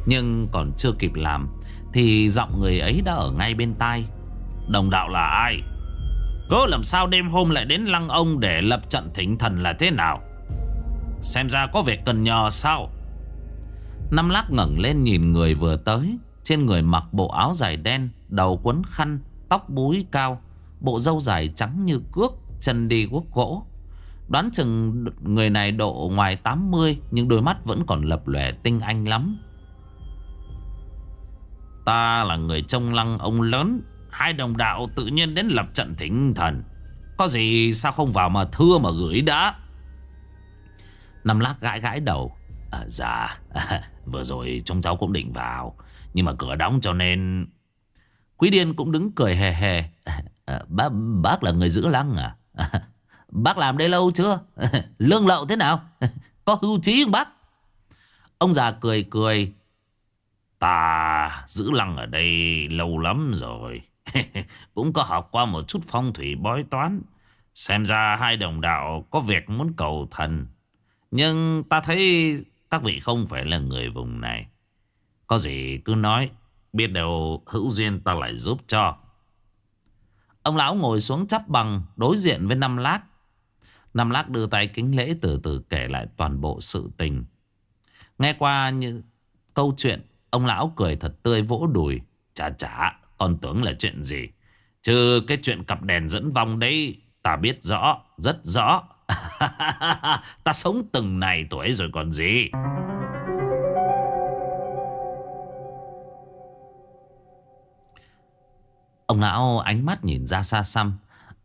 Nhưng còn chưa kịp làm. Thì giọng người ấy đã ở ngay bên tai. Đồng đạo là ai? Gỡ làm sao đêm hôm lại đến lăng ông Để lập trận thỉnh thần là thế nào? Xem ra có việc cần nhờ sao? Năm lát ngẩng lên nhìn người vừa tới. Trên người mặc bộ áo dài đen, Đầu quấn khăn, Tóc búi cao, Bộ râu dài trắng như cước, Chân đi guốc gỗ. Đoán chừng người này độ ngoài 80 Nhưng đôi mắt vẫn còn lập lòe tinh anh lắm. Ta là người trông lăng ông lớn. Hai đồng đạo tự nhiên đến lập trận thỉnh thần. Có gì sao không vào mà thưa mà gửi đã? Năm lát gãi gãi đầu. À, Dạ. Vừa rồi chúng cháu cũng định vào. Nhưng mà cửa đóng cho nên Quý điên cũng đứng cười hề hề à, bác, bác là người giữ lăng à? à? Bác làm đây lâu chưa? Lương lậu thế nào? Có hưu trí không bác? Ông già cười cười. Ta giữ lăng ở đây lâu lắm rồi. Cũng có học qua một chút phong thủy bói toán. Xem ra hai đồng đạo có việc muốn cầu thần. Nhưng ta thấy các vị không phải là người vùng này. Có gì cứ nói, Biết đâu hữu duyên ta lại giúp cho. Ông lão ngồi xuống chắp bằng, Đối diện với năm lát Năm lát đưa tay kính lễ từ từ kể lại toàn bộ sự tình. Nghe qua những câu chuyện Ông lão cười thật tươi vỗ đùi. Chà chà, con tưởng là chuyện gì? Chứ cái chuyện cặp đèn dẫn vong đấy, Ta biết rõ, Rất rõ. Ta sống từng này tuổi rồi còn gì? Ông lão ánh mắt nhìn ra xa xăm,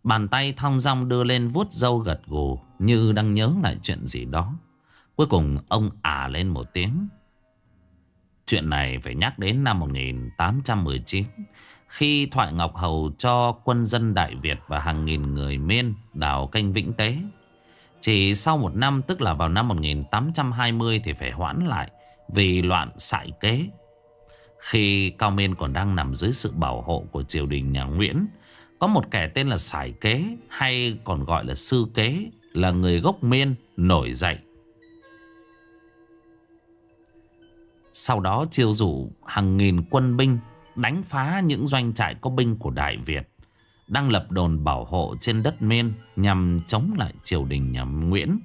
Bàn tay thong dong đưa lên vuốt dâu gật gù Như đang nhớ lại chuyện gì đó. Cuối cùng ông à lên một tiếng. Chuyện này phải nhắc đến năm 1819 Khi Thoại Ngọc Hầu cho quân dân Đại Việt và hàng nghìn người Miên đào canh Vĩnh Tế. Chỉ sau một năm, tức là vào năm 1820 thì phải hoãn lại Vì loạn sại kế. Khi Cao Miên còn đang nằm dưới sự bảo hộ của triều đình nhà Nguyễn, Có một kẻ tên là Sải Kế, hay còn gọi là Sư Kế, Là người gốc Miên nổi dậy. Sau đó chiêu rủ hàng nghìn quân binh đánh phá những doanh trại có binh của Đại Việt. Đang lập đồn bảo hộ trên đất miên nhằm chống lại triều đình nhà Nguyễn.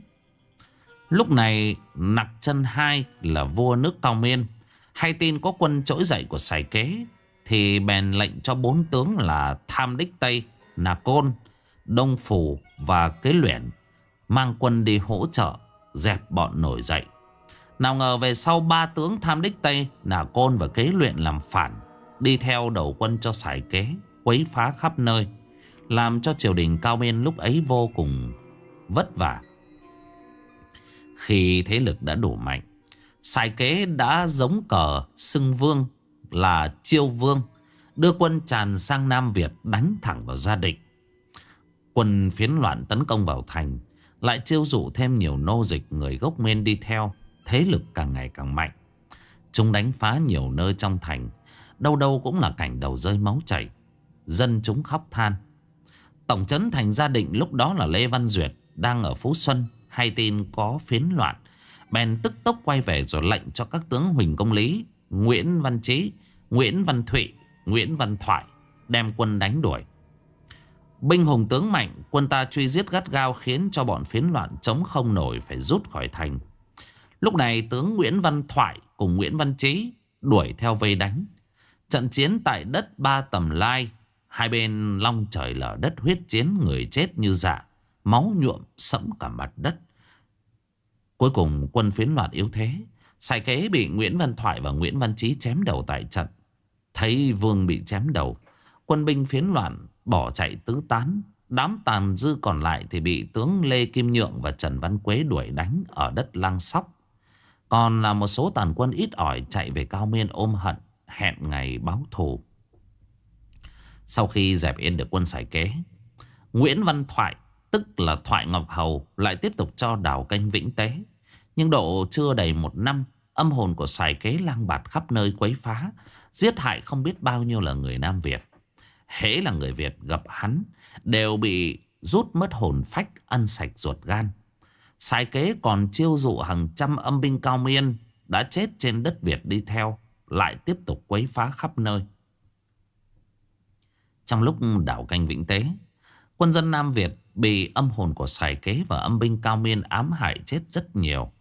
Lúc này nặc chân hai là vua nước Cao Miên. Hay tin có quân trỗi dậy của Sài Kế thì bèn lệnh cho bốn tướng là Tham Đích Tây, Nà Côn, Đông Phủ và Kế Luyện mang quân đi hỗ trợ dẹp bọn nổi dậy. Nào ngờ về sau ba tướng tham đích Tây là Côn và Kế Luyện làm phản, Đi theo đầu quân cho sải kế, Quấy phá khắp nơi, Làm cho triều đình cao miên lúc ấy vô cùng vất vả. Khi thế lực đã đủ mạnh Sài kế đã giống cờ xưng vương là chiêu vương, Đưa quân tràn sang Nam Việt đánh thẳng vào gia định. Quân phiến loạn tấn công vào thành, Lại chiêu dụ thêm nhiều nô dịch người gốc nguyên đi theo Thế lực càng ngày càng mạnh. Chúng đánh phá nhiều nơi trong thành, Đâu đâu cũng là cảnh đầu rơi máu chảy, Dân chúng khóc than. Tổng trấn thành gia định lúc đó là Lê Văn Duyệt, Đang ở Phú Xuân, Hay tin có phiến loạn. Bèn tức tốc quay về rồi lệnh cho các tướng Huỳnh Công Lý, Nguyễn Văn Trí Nguyễn Văn Thụy, Nguyễn Văn Thoại Đem quân đánh đuổi. Binh hùng tướng mạnh, Quân ta truy giết gắt gao Khiến cho bọn phiến loạn chống không nổi Phải rút khỏi thành. Lúc này tướng Nguyễn Văn Thoại Cùng Nguyễn Văn Trí Đuổi theo vây đánh. Trận chiến tại đất Ba Tầm Lai, Hai bên long trời lở đất huyết chiến, Người chết như dạ Máu nhuộm sẫm cả mặt đất. Cuối cùng quân phiến loạn yếu thế, Sai kế bị Nguyễn Văn Thoại và Nguyễn Văn Trí chém đầu tại trận. Thấy Vương bị chém đầu, Quân binh phiến loạn bỏ chạy tứ tán. Đám tàn dư còn lại thì bị tướng Lê Kim Nhượng và Trần Văn Quế đuổi đánh ở đất Lang Sóc. Còn là một số tàn quân ít ỏi chạy về Cao Miên ôm hận, hẹn ngày báo thù. Sau khi dẹp yên được quân sải kế, Nguyễn Văn Thoại, tức là Thoại Ngọc Hầu, lại tiếp tục cho đảo canh vĩnh tế. Nhưng độ chưa đầy một năm, âm hồn của xài kế lang bạt khắp nơi quấy phá, giết hại không biết bao nhiêu là người Nam Việt. Hễ là người Việt gặp hắn, đều bị rút mất hồn phách, ăn sạch ruột gan. Sai kế còn chiêu dụ hàng trăm âm binh cao miên đã chết trên đất Việt đi theo, lại tiếp tục quấy phá khắp nơi. Trong lúc đảo canh vĩnh tế, quân dân Nam Việt bị âm hồn của sài kế và âm binh cao miên ám hại chết rất nhiều.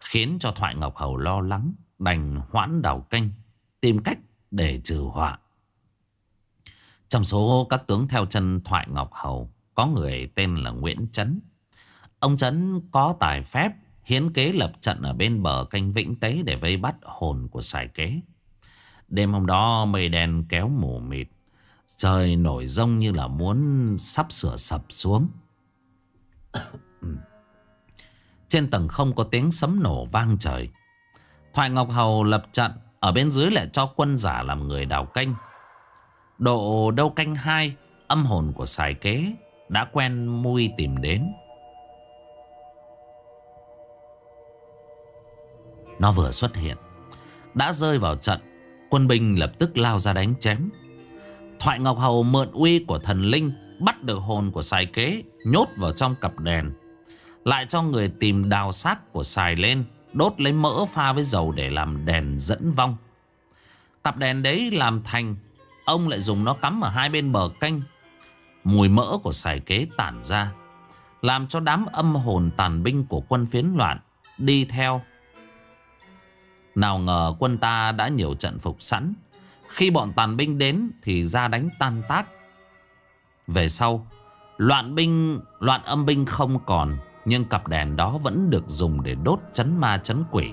Khiến cho Thoại Ngọc Hầu lo lắng Đành hoãn đảo canh Tìm cách để trừ họa Trong số các tướng theo chân Thoại Ngọc Hầu Có người tên là Nguyễn Trấn Ông Trấn có tài phép Hiến kế lập trận ở bên bờ canh Vĩnh Tế Để vây bắt hồn của xài kế. Đêm hôm đó, mây đen kéo mù mịt. Trời nổi rông như là muốn sắp sửa sập xuống. Trên tầng không có tiếng sấm nổ vang trời. Thoại Ngọc Hầu lập trận, Ở bên dưới lại cho quân giả làm người đào canh. Độ đâu canh hai, Âm hồn của sài kế, Đã quen mui tìm đến. Nó vừa xuất hiện. Đã rơi vào trận, Quân binh lập tức lao ra đánh chém. Thoại Ngọc Hầu mượn uy của thần linh, Bắt được hồn của sài kế, Nhốt vào trong cặp đèn. Lại cho người tìm đào xác của xài lên, Đốt lấy mỡ pha với dầu để làm đèn dẫn vong. Cặp đèn đấy làm thành, Ông lại dùng nó cắm ở hai bên bờ canh. Mùi mỡ của xài kế tản ra, Làm cho đám âm hồn tàn binh của quân phiến loạn Đi theo. Nào ngờ quân ta đã nhiều trận phục sẵn. Khi bọn tàn binh đến Thì ra đánh tan tác. Về sau, Loạn binh, Loạn âm binh không còn, nhưng cặp đèn đó vẫn được dùng để đốt chấn ma chấn quỷ.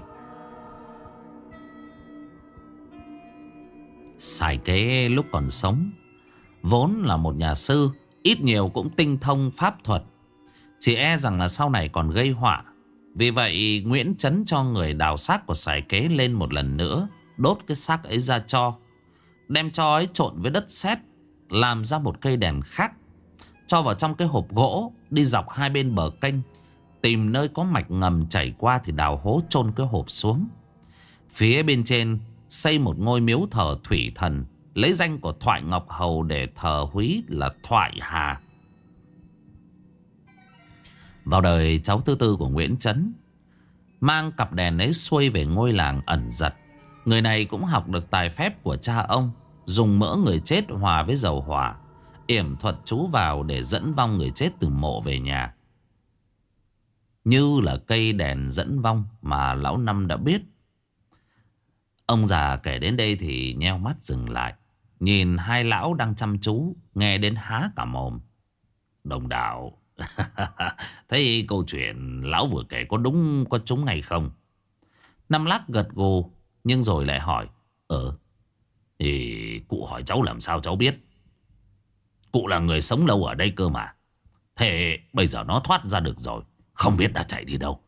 Sài kế lúc còn sống, Vốn là một nhà sư, Ít nhiều cũng tinh thông pháp thuật. Chỉ e rằng là sau này còn gây họa. Vì vậy, Nguyễn chấn cho người đào xác của sài kế lên một lần nữa, Đốt cái xác ấy ra cho, Đem cho ấy trộn với đất sét, Làm ra một cây đèn khác, Cho vào trong cái hộp gỗ, Đi dọc hai bên bờ kênh, Tìm nơi có mạch ngầm chảy qua thì đào hố chôn cái hộp xuống. Phía bên trên, xây một ngôi miếu thờ thủy thần. Lấy danh của Thoại Ngọc Hầu để thờ húy là Thoại Hà. Vào đời cháu tư tư của Nguyễn Trấn. Mang cặp đèn ấy xuôi về ngôi làng ẩn giật. Người này cũng học được tài phép của cha ông. Dùng mỡ người chết hòa với dầu hỏa. Yểm thuật chú vào để dẫn vong người chết từ mộ về nhà. Như là cây đèn dẫn vong mà lão năm đã biết. Ông già kể đến đây thì nheo mắt dừng lại. Nhìn hai lão đang chăm chú, nghe đến há cả mồm. Đồng đạo, thấy câu chuyện lão vừa kể có đúng có trúng hay không? Năm lắc gật gù, nhưng rồi lại hỏi. Ờ, thì cụ hỏi cháu làm sao cháu biết? Cụ là người sống lâu ở đây cơ mà. Thế bây giờ nó thoát ra được rồi. Không biết đã chạy đi đâu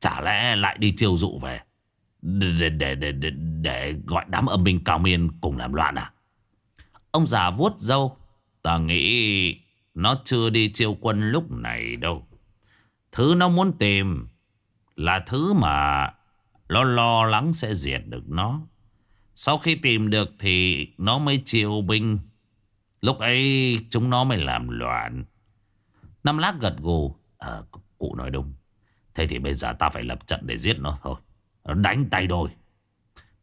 Chả lẽ lại đi chiêu dụ về để, để, để, để, để gọi đám âm binh cao miên cùng làm loạn à Ông già vuốt dâu Ta nghĩ nó chưa đi chiêu quân lúc này đâu Thứ nó muốn tìm là thứ mà nó lo lắng sẽ diệt được nó. Sau khi tìm được thì nó mới chiêu binh. Lúc ấy chúng nó mới làm loạn. Năm lát gật gù. À, cụ nói đúng. Thế thì bây giờ ta phải lập trận để giết nó thôi. Đánh tay đôi.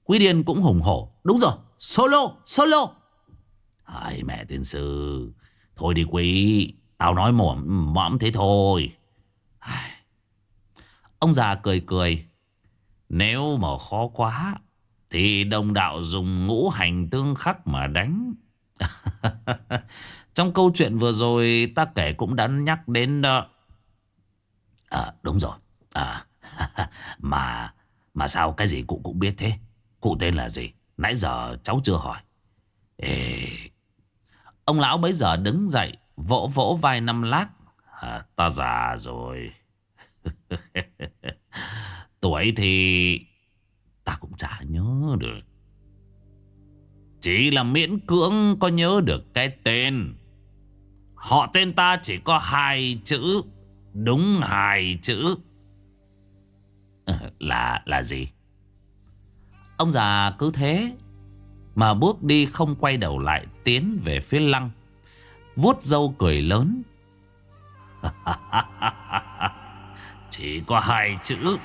Quý điên cũng hùng hổ. Đúng rồi, solo, solo. Ai mẹ tiên sư. Thôi đi quý. Tao nói mỏm, ừ, mỏm thế thôi. Ông già cười cười. Nếu mà khó quá thì đồng đạo dùng ngũ hành tương khắc mà đánh. Trong câu chuyện vừa rồi ta kể cũng đã nhắc đến đó. À đúng rồi. À mà mà sao cái gì cụ cũng biết thế? Cụ tên là gì? Nãy giờ cháu chưa hỏi. Ê... Ông lão bấy giờ đứng dậy vỗ vỗ vai năm lát. À, ta già rồi. Tuổi thì ta cũng chả nhớ được. Chỉ là miễn cưỡng có nhớ được cái tên. Họ tên ta chỉ có hai chữ. Đúng hai chữ. Là là gì? Ông già cứ thế mà bước đi không quay đầu lại tiến về phía lăng. Vuốt dâu cười lớn. Chỉ có hai chữ,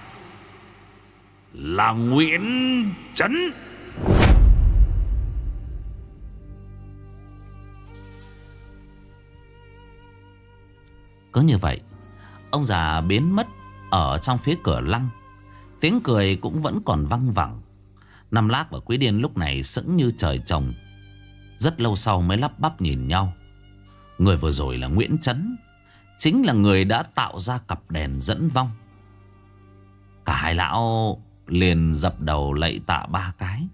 Là Nguyễn Trấn Cứ như vậy, Ông già biến mất Ở trong phía cửa lăng Tiếng cười cũng vẫn còn văng vẳng Năm lác và Quý Điên lúc này sững như trời trồng rất lâu sau mới lắp bắp nhìn nhau. Người vừa rồi là Nguyễn Trấn, Chính là người đã tạo ra cặp đèn dẫn vong. Cả hai lão liền dập đầu lạy tạ ba cái.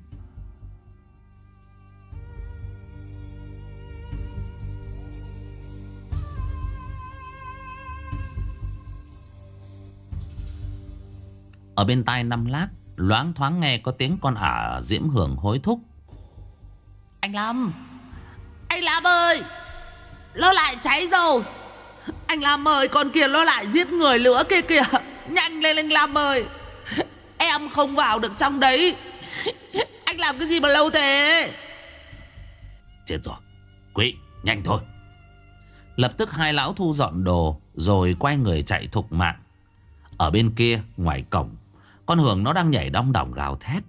Ở bên tai năm lát Loáng thoáng nghe có tiếng con ả diễm hưởng hối thúc. Anh Lâm. Anh Lâm ơi Nó lại cháy rồi. Anh Lâm ơi, con kia nó lại giết người lửa kia kìa. Nhanh lên anh Lâm ơi. Em không vào được trong đấy. Anh làm cái gì mà lâu thế? Chết rồi. Quý nhanh thôi. Lập tức hai lão thu dọn đồ Rồi quay người chạy thục mạng. Ở bên kia, ngoài cổng, Con Hường nó đang nhảy đong đỏng gào thét.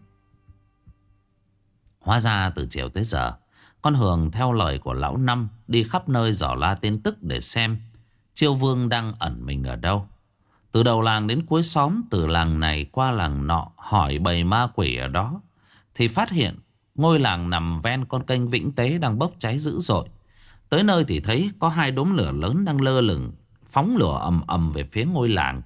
Hóa ra từ chiều tới giờ, Con Hường theo lời của lão Năm Đi khắp nơi dò la tin tức để xem Chiêu Vương đang ẩn mình ở đâu. Từ đầu làng đến cuối xóm, Từ làng này qua làng nọ Hỏi bầy ma quỷ ở đó, Thì phát hiện Ngôi làng nằm ven con kênh Vĩnh Tế Đang bốc cháy dữ dội. Tới nơi thì thấy có hai đốm lửa lớn đang lơ lửng, Phóng lửa ầm ầm về phía ngôi làng.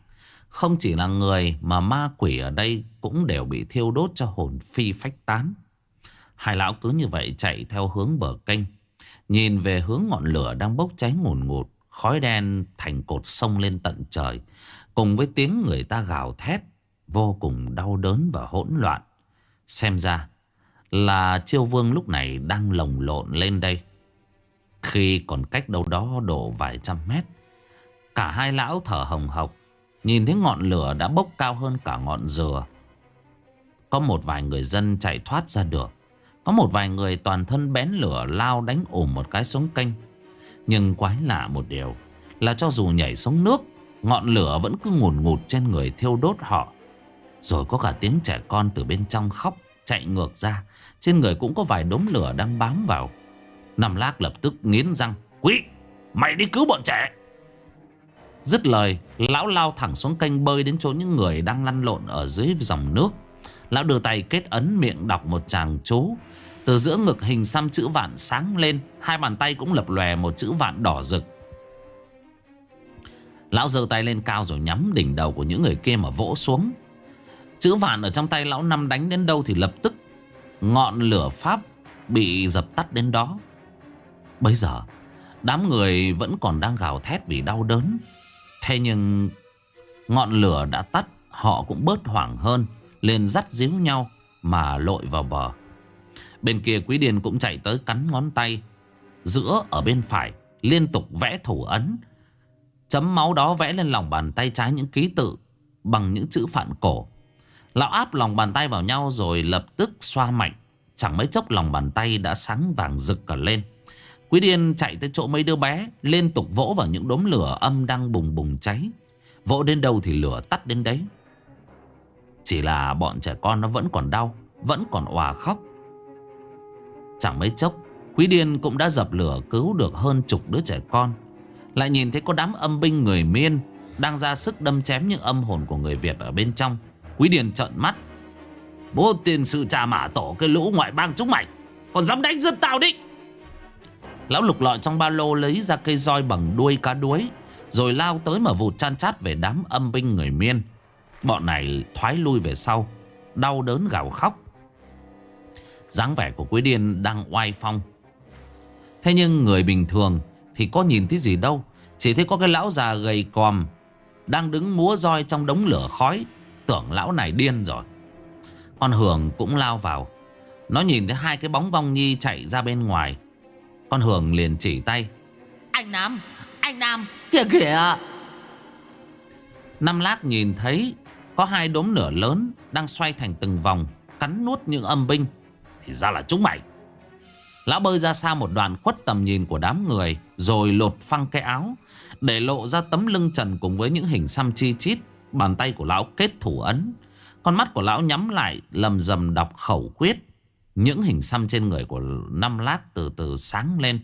Không chỉ là người Mà ma quỷ ở đây Cũng đều bị thiêu đốt cho hồn phi phách tán. Hai lão cứ như vậy chạy theo hướng bờ kênh, Nhìn về hướng ngọn lửa đang bốc cháy ngùn ngụt, Khói đen thành cột sông lên tận trời, Cùng với tiếng người ta gào thét, Vô cùng đau đớn và hỗn loạn. Xem ra là chiêu vương lúc này đang lồng lộn lên đây. Khi còn cách đâu đó đổ vài trăm mét, Cả hai lão thở hồng hộc, Nhìn thấy ngọn lửa đã bốc cao hơn cả ngọn dừa. Có một vài người dân chạy thoát ra được. Có một vài người toàn thân bén lửa lao đánh ủ một cái sống kênh. Nhưng quái lạ một điều Là cho dù nhảy xuống nước, Ngọn lửa vẫn cứ ngùn ngụt trên người thiêu đốt họ. Rồi có cả tiếng trẻ con từ bên trong khóc, Chạy ngược ra. Trên người cũng có vài đốm lửa đang bám vào. Nằm lác lập tức nghiến răng Quý mày đi cứu bọn trẻ. Dứt lời, Lão lao thẳng xuống kênh bơi đến chỗ những người đang lăn lộn ở dưới dòng nước. Lão đưa tay kết ấn miệng đọc một tràng chú. Từ giữa ngực hình xăm chữ vạn sáng lên, Hai bàn tay cũng lập lòe một chữ vạn đỏ rực. Lão giơ tay lên cao rồi nhắm đỉnh đầu của những người kia mà vỗ xuống. Chữ vạn ở trong tay lão năm đánh đến đâu thì lập tức Ngọn lửa pháp bị dập tắt đến đó. Bây giờ, Đám người vẫn còn đang gào thét vì đau đớn. Thế nhưng, Ngọn lửa đã tắt, Họ cũng bớt hoảng hơn, Lên dắt díu nhau Mà lội vào bờ. Bên kia quý điền cũng chạy tới cắn ngón tay. Giữa ở bên phải, Liên tục vẽ thủ ấn. Chấm máu đó vẽ lên lòng bàn tay trái những ký tự Bằng những chữ phản cổ. Lão áp lòng bàn tay vào nhau rồi lập tức xoa mạnh. Chẳng mấy chốc lòng bàn tay đã sáng vàng rực cả lên. Quý điên chạy tới chỗ mấy đứa bé, Liên tục vỗ vào những đốm lửa âm đang bùng bùng cháy. Vỗ đến đâu thì lửa tắt đến đấy. Chỉ là bọn trẻ con nó vẫn còn đau, Vẫn còn òa khóc. Chẳng mấy chốc, Quý điên cũng đã dập lửa cứu được hơn chục đứa trẻ con. Lại nhìn thấy có đám âm binh người miên Đang ra sức đâm chém những âm hồn của người Việt ở bên trong. Quý điên trợn mắt. Bố tiền sự cha mả tổ cái lũ ngoại bang chúng mày, Còn dám đánh dân tao đi. Lão lục lọi trong ba lô lấy ra cây roi bằng đuôi cá đuối, Rồi lao tới mà vụt chan chát về đám âm binh người miên. Bọn này thoái lui về sau, Đau đớn gào khóc dáng vẻ của quý điên đang oai phong. Thế nhưng người bình thường Thì có nhìn thấy gì đâu Chỉ thấy có cái lão già gầy còm Đang đứng múa roi trong đống lửa khói Tưởng lão này điên rồi. Con Hường cũng lao vào Nó nhìn thấy hai cái bóng vong nhi chạy ra bên ngoài. Con Hường liền chỉ tay Anh Nam Anh Nam Kìa kìa. Năm lác nhìn thấy Có hai đốm lửa lớn Đang xoay thành từng vòng Cắn nuốt những âm binh thì ra là chúng mày. Lão bơi ra xa một đoạn khuất tầm nhìn của đám người, Rồi lột phăng cái áo, Để lộ ra tấm lưng trần cùng với những hình xăm chi chít, Bàn tay của lão kết thủ ấn. Con mắt của lão nhắm lại, lầm rầm đọc khẩu quyết, Những hình xăm trên người của năm lát từ từ sáng lên.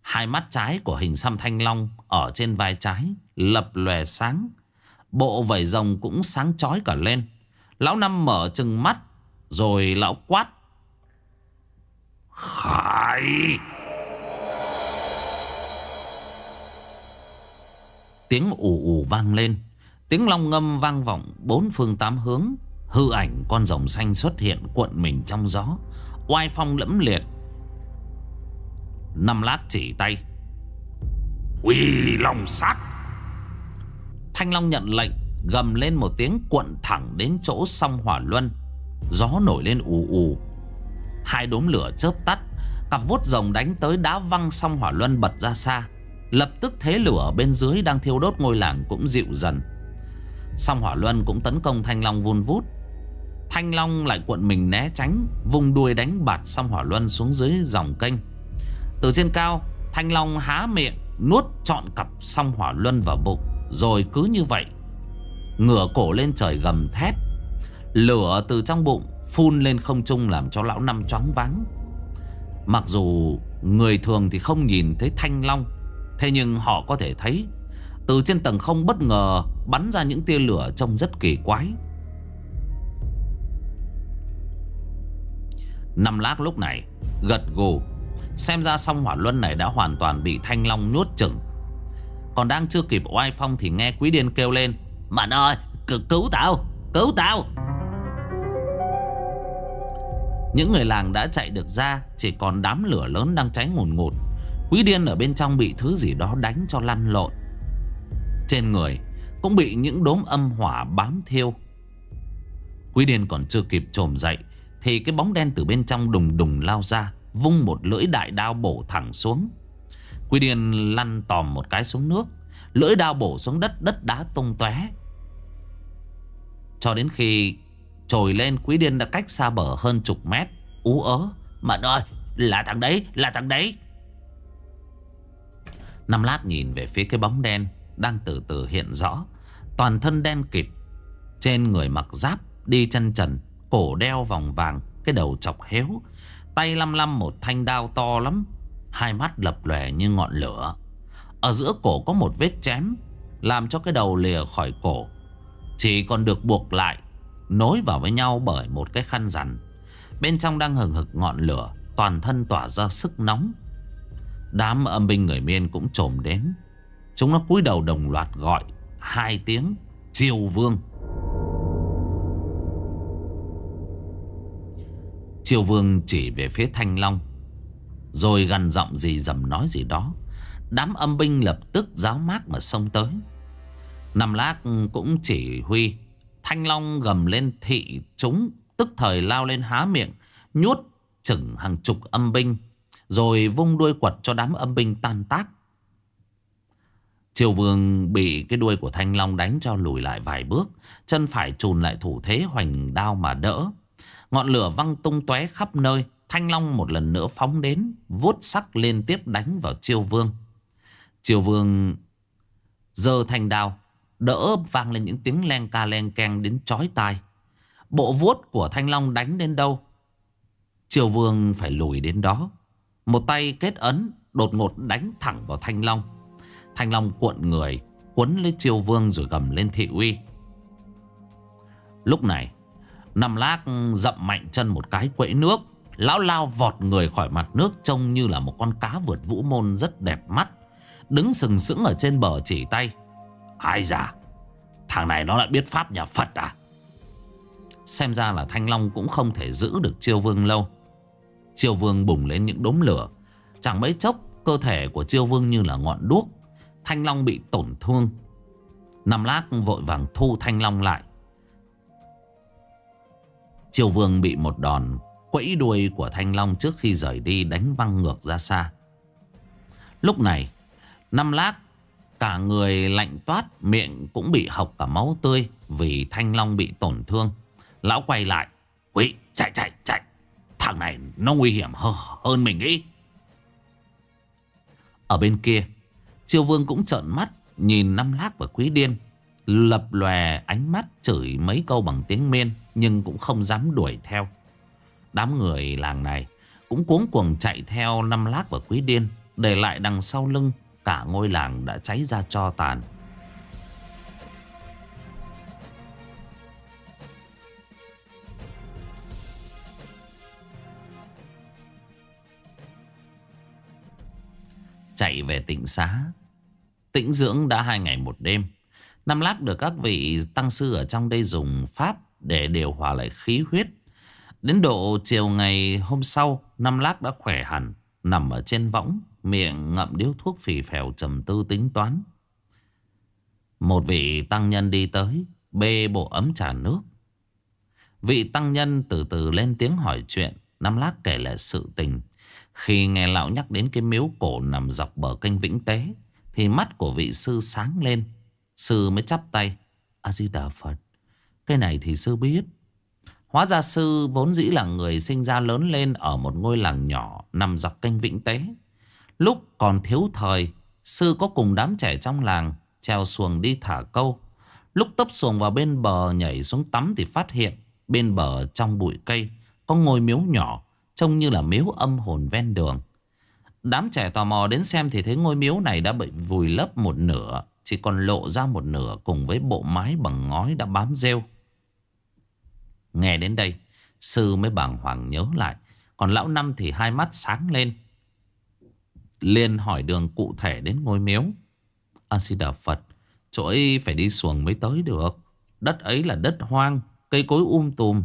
Hai mắt trái của hình xăm thanh long Ở trên vai trái Lập lòe sáng, Bộ vảy rồng cũng sáng chói cả lên. Lão năm mở chừng mắt rồi lão quát. Khải. Tiếng ù ù vang lên. Tiếng long ngâm vang vọng bốn phương tám hướng. Hư ảnh con rồng xanh xuất hiện cuộn mình trong gió. Oai phong lẫm liệt. Năm lát chỉ tay. Uy long sát. Thanh long nhận lệnh, Gầm lên một tiếng cuộn thẳng đến chỗ sông hỏa luân. Gió nổi lên ù ù. Hai đốm lửa chớp tắt, Cặp vuốt rồng đánh tới đá văng xong hỏa luân bật ra xa. Lập tức thế lửa bên dưới đang thiêu đốt ngôi làng cũng dịu dần. Xong hỏa luân cũng tấn công thanh long vun vút. Thanh long lại cuộn mình né tránh, Vùng đuôi đánh bạt xong hỏa luân xuống dưới dòng kênh. Từ trên cao, Thanh long há miệng, Nuốt trọn cặp song hỏa luân vào bụng. Rồi cứ như vậy, Ngửa cổ lên trời gầm thét. Lửa từ trong bụng Phun lên không trung làm cho lão năm choáng váng. Mặc dù người thường thì không nhìn thấy thanh long, Thế nhưng họ có thể thấy Từ trên tầng không bất ngờ Bắn ra những tia lửa trông rất kỳ quái. Năm lát lúc này, Gật gù, Xem ra song hỏa luân này đã hoàn toàn bị thanh long nuốt chửng. Còn đang chưa kịp oai phong Thì nghe quý điên kêu lên Mạnh ơi cứu tao Cứu tao! Những người làng đã chạy được ra, Chỉ còn đám lửa lớn đang cháy ngùn ngụt. Quý điên ở bên trong bị thứ gì đó đánh cho lăn lộn. Trên người cũng bị những đốm âm hỏa bám thiêu. Quý điên còn chưa kịp trồm dậy, Thì cái bóng đen từ bên trong đùng đùng lao ra, Vung một lưỡi đại đao bổ thẳng xuống. Quý điên lăn tòm một cái xuống nước, Lưỡi đao bổ xuống đất Đất đá tung tóe. Cho đến khi trồi lên Quý điên đã cách xa bờ hơn chục mét. Ú ớ, Mận ơi, là thằng đấy, là thằng đấy. Năm lát nhìn về phía cái bóng đen Đang từ từ hiện rõ. Toàn thân đen kịt, Trên người mặc giáp Đi chân trần, Cổ đeo vòng vàng, Cái đầu chọc héo. Tay lăm lăm một thanh đao to lắm, Hai mắt lập lòe như ngọn lửa. Ở giữa cổ có một vết chém, Làm cho cái đầu lìa khỏi cổ. Chỉ còn được buộc lại Nối vào với nhau bởi một cái khăn rằn Bên trong đang hừng hực ngọn lửa, Toàn thân tỏa ra sức nóng. Đám âm binh người miên cũng trồm đến. Chúng nó cúi đầu đồng loạt gọi Hai tiếng, Triều vương. Triều vương chỉ về phía Thanh Long, Rồi gần giọng gì dầm nói gì đó. Đám âm binh lập tức giáo mát mà xông tới. Nằm lát cũng chỉ huy. Thanh Long gầm lên thị chúng Tức thời lao lên há miệng, Nhốt chừng hàng chục âm binh, rồi vung đuôi quật cho đám âm binh tan tác Triều Vương bị cái đuôi của Thanh Long đánh cho lùi lại vài bước. Chân phải trùn lại thủ thế hoành đao mà đỡ. Ngọn lửa văng tung tóe khắp nơi. Thanh Long một lần nữa phóng đến. Vuốt sắc liên tiếp đánh vào Triều Vương. Triều Vương giơ thanh đao. Đỡ vang lên những tiếng len ca len keng đến chói tai. Bộ vuốt của Thanh Long đánh đến đâu? Triều Vương phải lùi đến đó. Một tay kết ấn, đột ngột đánh thẳng vào Thanh Long. Thanh Long cuộn người, Quấn lấy triều vương rồi gầm lên thị uy Lúc này, Năm lác dậm mạnh chân một cái quẫy nước, Lão lao vọt người khỏi mặt nước Trông như là một con cá vượt vũ môn rất đẹp mắt, Đứng sừng sững ở trên bờ chỉ tay Ai già? Thằng này nó lại biết pháp nhà Phật à? Xem ra là Thanh Long cũng không thể giữ được chiêu vương lâu. Chiêu vương bùng lên những đốm lửa. Chẳng mấy chốc cơ thể của chiêu vương như là ngọn đuốc. Thanh Long bị tổn thương. Nằm lát vội vàng thu Thanh Long lại. Chiêu Vương bị một đòn quẫy đuôi của Thanh Long trước khi rời đi đánh văng ngược ra xa. Lúc này, năm lát cả người lạnh toát, miệng cũng bị hộc cả máu tươi vì Thanh Long bị tổn thương. Lão quay lại, quý chạy chạy chạy, thằng này nó nguy hiểm hơn mình nghĩ. Ở bên kia, Triều Vương cũng trợn mắt Nhìn năm lác và quý điên Lập lòe ánh mắt chửi mấy câu bằng tiếng miên Nhưng cũng không dám đuổi theo Đám người làng này Cũng cuống cuồng chạy theo năm lác và quý điên Để lại đằng sau lưng Cả ngôi làng đã cháy ra cho tàn. Chạy về tỉnh xá. Tĩnh dưỡng đã hai ngày một đêm. Năm lát được các vị tăng sư ở trong đây dùng pháp Để điều hòa lại khí huyết. Đến độ chiều ngày hôm sau, Năm lát đã khỏe hẳn, Nằm ở trên võng. Miệng ngậm điếu thuốc phì phèo trầm tư tính toán. Một vị tăng nhân đi tới, Bê bộ ấm trà nước. Vị tăng nhân từ từ lên tiếng hỏi chuyện, Năm lát kể lại sự tình. Khi nghe lão nhắc đến cái miếu cổ nằm dọc bờ kênh Vĩnh Tế, thì mắt của vị sư sáng lên. Sư mới chắp tay, A-di-đà Phật, Cái này thì sư biết. Hóa ra sư vốn dĩ là người sinh ra lớn lên Ở một ngôi làng nhỏ Nằm dọc kênh Vĩnh Tế. Lúc còn thiếu thời Sư có cùng đám trẻ trong làng Treo xuồng đi thả câu Lúc tấp xuồng vào bên bờ nhảy xuống tắm Thì phát hiện bên bờ trong bụi cây Có ngôi miếu nhỏ Trông như là miếu âm hồn ven đường Đám trẻ tò mò đến xem thì thấy ngôi miếu này đã bị vùi lấp một nửa. Chỉ còn lộ ra một nửa cùng với bộ mái bằng ngói đã bám rêu. Nghe đến đây, sư mới bàng hoàng nhớ lại. Còn lão năm thì hai mắt sáng lên liền hỏi đường cụ thể đến ngôi miếu. A-di-đà Phật, chỗ ấy phải đi xuồng mới tới được. Đất ấy là đất hoang, cây cối um tùm.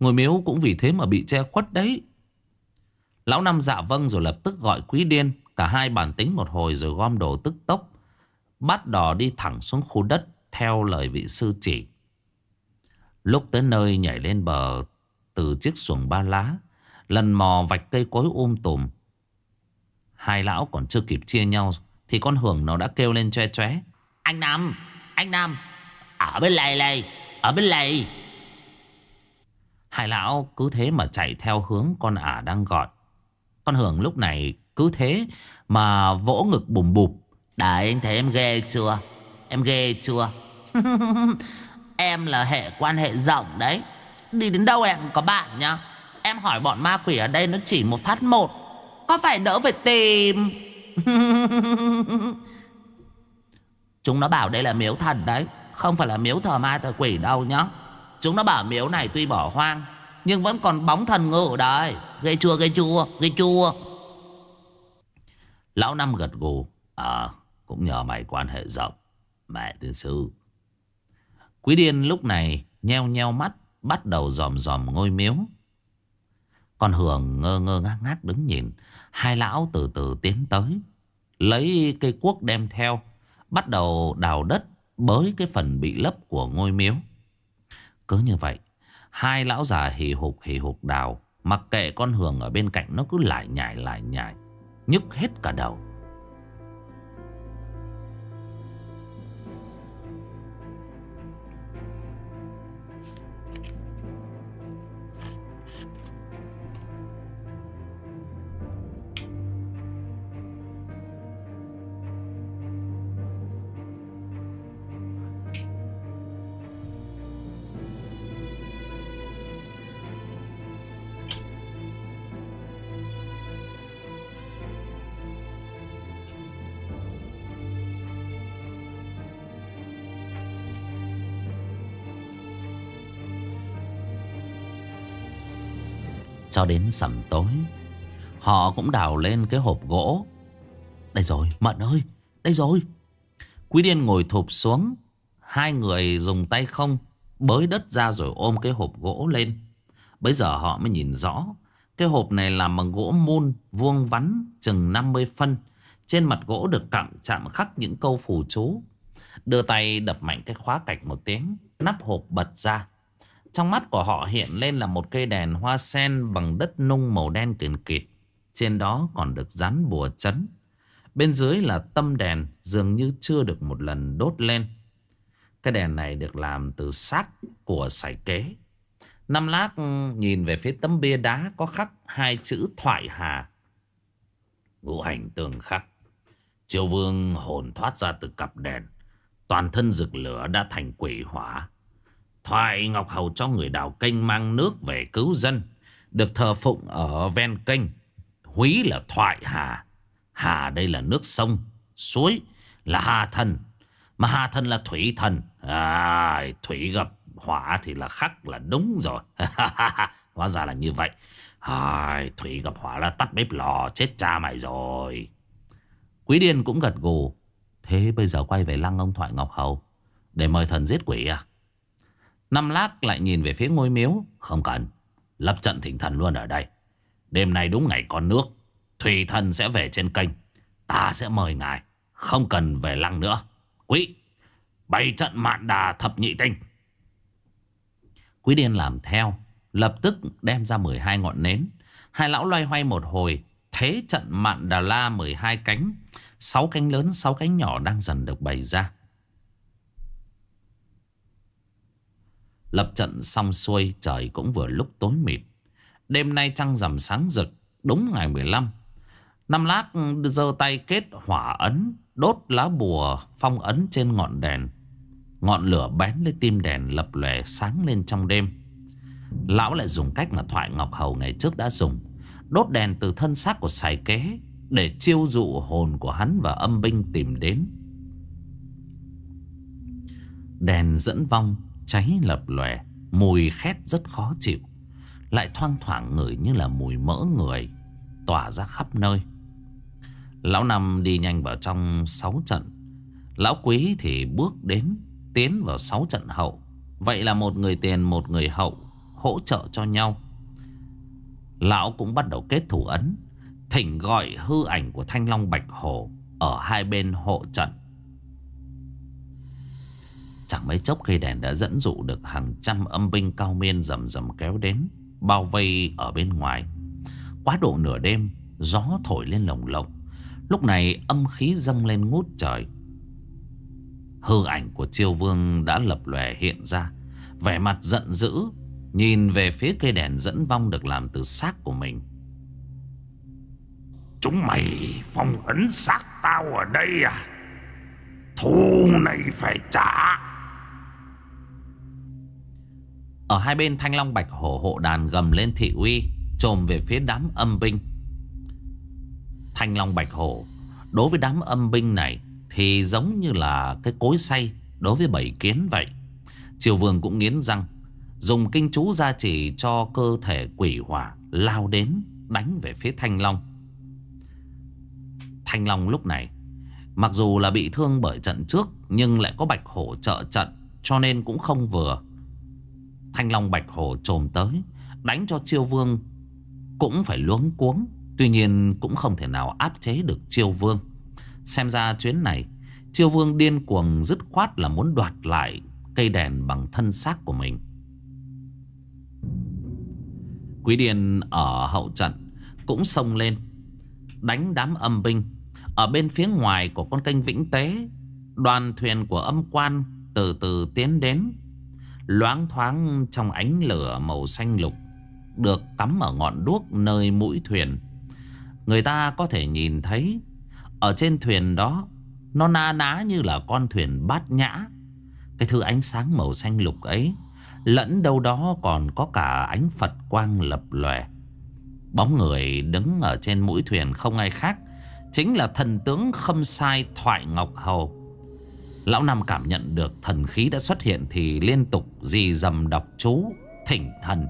Ngôi miếu cũng vì thế mà bị che khuất đấy. Lão Năm dạ vâng rồi lập tức gọi quý điên. Cả hai bản tính một hồi rồi gom đồ tức tốc. Bắt đò đi thẳng xuống khu đất theo lời vị sư chỉ. Lúc tới nơi nhảy lên bờ từ chiếc xuồng ba lá. Lần mò vạch cây cối um tùm. Hai lão còn chưa kịp chia nhau thì con Hưởng nó đã kêu lên choe choé. Anh Năm, anh Năm, ở bên này này, ở bên này. Hai lão cứ thế mà chạy theo hướng con ả đang gọi. Con Hưởng lúc này cứ thế mà vỗ ngực bùm bụp. Đấy anh thấy em ghê chưa? Em ghê chưa? em là hệ quan hệ rộng đấy. Đi đến đâu em có bạn nhá. Em hỏi bọn ma quỷ ở đây nó chỉ một phát một. Có phải đỡ phải tìm? Chúng nó bảo đây là miếu thần đấy. Không phải là miếu thờ ma thờ quỷ đâu nhá. Chúng nó bảo miếu này tuy bỏ hoang, nhưng vẫn còn bóng thần ngự ở đây Gây chua gây chua gây chua Lão Năm gật gù À cũng nhờ mày quan hệ rộng, Mẹ tiên sư Quý điên lúc này nheo nheo mắt, Bắt đầu dòm dòm ngôi miếu Con Hường ngơ ngơ ngác ngác đứng nhìn Hai lão từ từ tiến tới, Lấy cây cuốc đem theo, Bắt đầu đào đất Bới cái phần bị lấp của ngôi miếu. Cứ như vậy, Hai lão già hì hục hì hục đào, Mặc kệ con Hường ở bên cạnh nó cứ lại nhảy lại nhảy, Nhức hết cả đầu. Cho đến sầm tối. Họ cũng đào lên cái hộp gỗ. Đây rồi, Mận ơi, Đây rồi. Quý điên ngồi thụp xuống. Hai người dùng tay không Bới đất ra rồi ôm cái hộp gỗ lên. Bây giờ họ mới nhìn rõ, Cái hộp này làm bằng gỗ mun Vuông vắn chừng 50 phân. Trên mặt gỗ được cạm chạm khắc những câu phù chú. Đưa tay đập mạnh cái khóa cạch một tiếng, Nắp hộp bật ra. Trong mắt của họ hiện lên là một cây đèn hoa sen Bằng đất nung màu đen kiền kịt. Trên đó còn được dán bùa chấn. Bên dưới là tâm đèn, Dường như chưa được một lần đốt lên. Cái đèn này được làm từ xác của sải kế. Năm lát ừ, nhìn về phía tấm bia đá Có khắc hai chữ thoại hà. Ngũ hành tường khắc. Triều vương hồn thoát ra từ cặp đèn. Toàn thân rực lửa đã thành quỷ hỏa. Thoại Ngọc Hầu cho người đào kênh mang nước về cứu dân Được thờ phụng ở ven kênh. Húy là Thoại Hà. Hà đây là nước sông Suối là Hà Thần. Mà Hà Thần là Thủy Thần. À, Thủy gặp hỏa thì là khắc là đúng rồi. Hóa ra là như vậy. À, Thủy gặp hỏa là tắt bếp lò Chết cha mày rồi. Quý Điên cũng gật gù. Thế bây giờ quay về lăng ông Thoại Ngọc Hầu Để mời thần giết quỷ à? Năm lát lại nhìn về phía ngôi miếu. Không cần. Lập trận thỉnh thần luôn ở đây. Đêm nay đúng ngày con nước. Thủy thần sẽ về trên kênh. Ta sẽ mời ngài. Không cần về lăng nữa. Quý Bày trận mạn đà thập nhị tinh. Quý điên làm theo Lập tức đem ra 12 ngọn nến. Hai lão loay hoay một hồi Thế trận mạn đà la 12 cánh. Sáu cánh lớn, sáu cánh nhỏ đang dần được bày ra. Lập trận xong xuôi, trời cũng vừa lúc tối mịt. Đêm nay trăng rằm sáng rực, đúng ngày 15. Năm lát giơ tay kết hỏa ấn, đốt lá bùa phong ấn trên ngọn đèn. Ngọn lửa bén lên tim đèn lập lòe sáng lên trong đêm. Lão lại dùng cách mà Thoại Ngọc Hầu ngày trước đã dùng. Đốt đèn từ thân xác của sài kế để chiêu dụ hồn của hắn và âm binh tìm đến Đèn dẫn vong Cháy lập lòe, Mùi khét rất khó chịu. Lại thoang thoảng ngửi như là mùi mỡ người, Tỏa ra khắp nơi. Lão Năm đi nhanh vào trong sáu trận. Lão Quý thì bước đến, Tiến vào sáu trận hậu. Vậy là một người tiền, một người hậu, Hỗ trợ cho nhau. Lão cũng bắt đầu kết thủ ấn, Thỉnh gọi hư ảnh của Thanh Long Bạch Hổ Ở hai bên hộ trận. Chẳng mấy chốc cây đèn đã dẫn dụ được hàng trăm âm binh cao miên rầm rầm kéo đến, Bao vây ở bên ngoài. Quá độ nửa đêm, Gió thổi lên lồng lộng. Lúc này âm khí dâng lên ngút trời. Hư ảnh của chiêu vương đã lập lòe hiện ra. Vẻ mặt giận dữ, Nhìn về phía cây đèn dẫn vong được làm từ xác của mình. Chúng mày phong ấn xác tao ở đây à? Thù này phải trả ở hai bên thanh long bạch hổ hộ đàn gầm lên thị uy, Trồm về phía đám âm binh. Thanh long bạch hổ, Đối với đám âm binh này Thì giống như là cái cối say Đối với bảy kiến vậy. Triều vương cũng nghiến răng, Dùng kinh chú gia chỉ cho cơ thể quỷ hỏa Lao đến đánh về phía thanh long. Thanh Long lúc này, Mặc dù là bị thương bởi trận trước Nhưng lại có Bạch Hổ trợ trận, Cho nên cũng không vừa. Thanh Long Bạch Hổ trồm tới, Đánh cho Chiêu Vương Cũng phải luống cuống. Tuy nhiên cũng không thể nào áp chế được Chiêu Vương. Xem ra chuyến này, Chiêu Vương điên cuồng dứt khoát là muốn đoạt lại Cây đèn bằng thân xác của mình. Quý Điền ở hậu trận Cũng xông lên, Đánh đám âm binh. Ở bên phía ngoài của con kênh Vĩnh Tế, Đoàn thuyền của âm quan từ từ tiến đến. Loáng thoáng trong ánh lửa màu xanh lục, Được cắm ở ngọn đuốc nơi mũi thuyền. Người ta có thể nhìn thấy, Ở trên thuyền đó, Nó na ná như là con thuyền bát nhã. Cái thứ ánh sáng màu xanh lục ấy, Lẫn đâu đó còn có cả ánh Phật quang lập lòe. Bóng người đứng ở trên mũi thuyền không ai khác, Chính là thần tướng khâm sai Thoại Ngọc Hầu. Lão Năm cảm nhận được thần khí đã xuất hiện thì liên tục dì dầm đọc chú, thỉnh thần.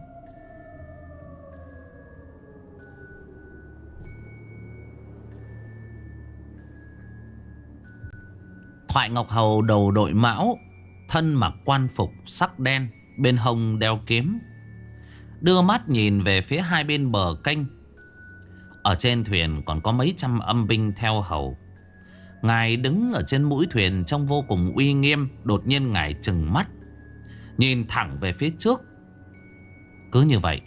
Thoại Ngọc Hầu đầu đội mão, thân mặc quan phục sắc đen, bên hông đeo kiếm. Đưa mắt nhìn về phía hai bên bờ canh, Ở trên thuyền còn có mấy trăm âm binh theo hầu. Ngài đứng ở trên mũi thuyền trong vô cùng uy nghiêm, Đột nhiên ngài chừng mắt, Nhìn thẳng về phía trước. Cứ như vậy,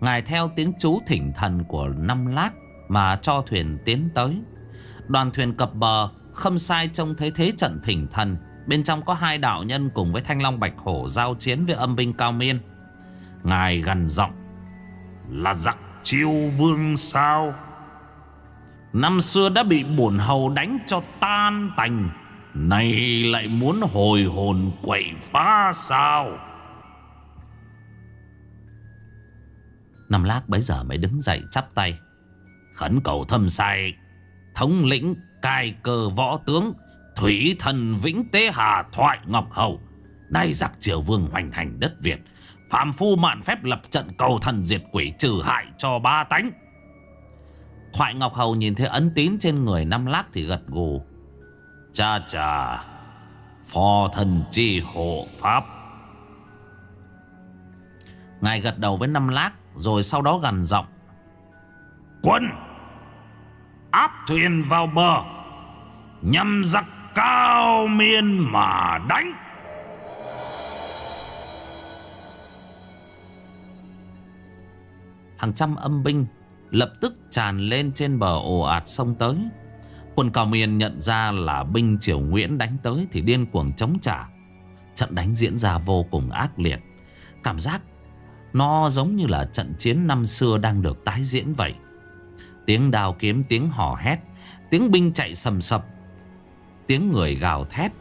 Ngài theo tiếng chú thỉnh thần của năm lát Mà cho thuyền tiến tới. Đoàn thuyền cập bờ, Khâm sai trông thấy thế trận thỉnh thần. Bên trong có hai đạo nhân cùng với Thanh Long Bạch Hổ Giao chiến với âm binh cao miên. Ngài gần giọng, Là giặc chiêu vương sao? Năm xưa đã bị bổn hầu đánh cho tan tành, Nay lại muốn hồi hồn quậy phá sao? Năm lác bấy giờ mới đứng dậy chắp tay. Khẩn cầu thâm sai, Thống lĩnh cai cơ võ tướng, Thủy thần vĩnh tế hà thoại ngọc hầu. Nay giặc triều vương hoành hành đất Việt Phạm phu mạn phép lập trận cầu thần diệt quỷ trừ hại cho ba tánh. Thoại Ngọc Hầu nhìn thấy ấn tín trên người năm lác thì gật gù. Cha cha Phò thần chi hộ pháp. Ngài gật đầu với năm lác Rồi sau đó gần giọng. Quân Áp thuyền vào bờ Nhằm giặc cao miên mà đánh. Hàng trăm âm binh Lập tức tràn lên trên bờ ồ ạt sông tới. Quân Cao Miên nhận ra là binh Triều Nguyễn đánh tới Thì điên cuồng chống trả. Trận đánh diễn ra vô cùng ác liệt. Cảm giác Nó giống như là trận chiến năm xưa đang được tái diễn vậy. Tiếng đào kiếm, tiếng hò hét Tiếng binh chạy sầm sập Tiếng người gào thét.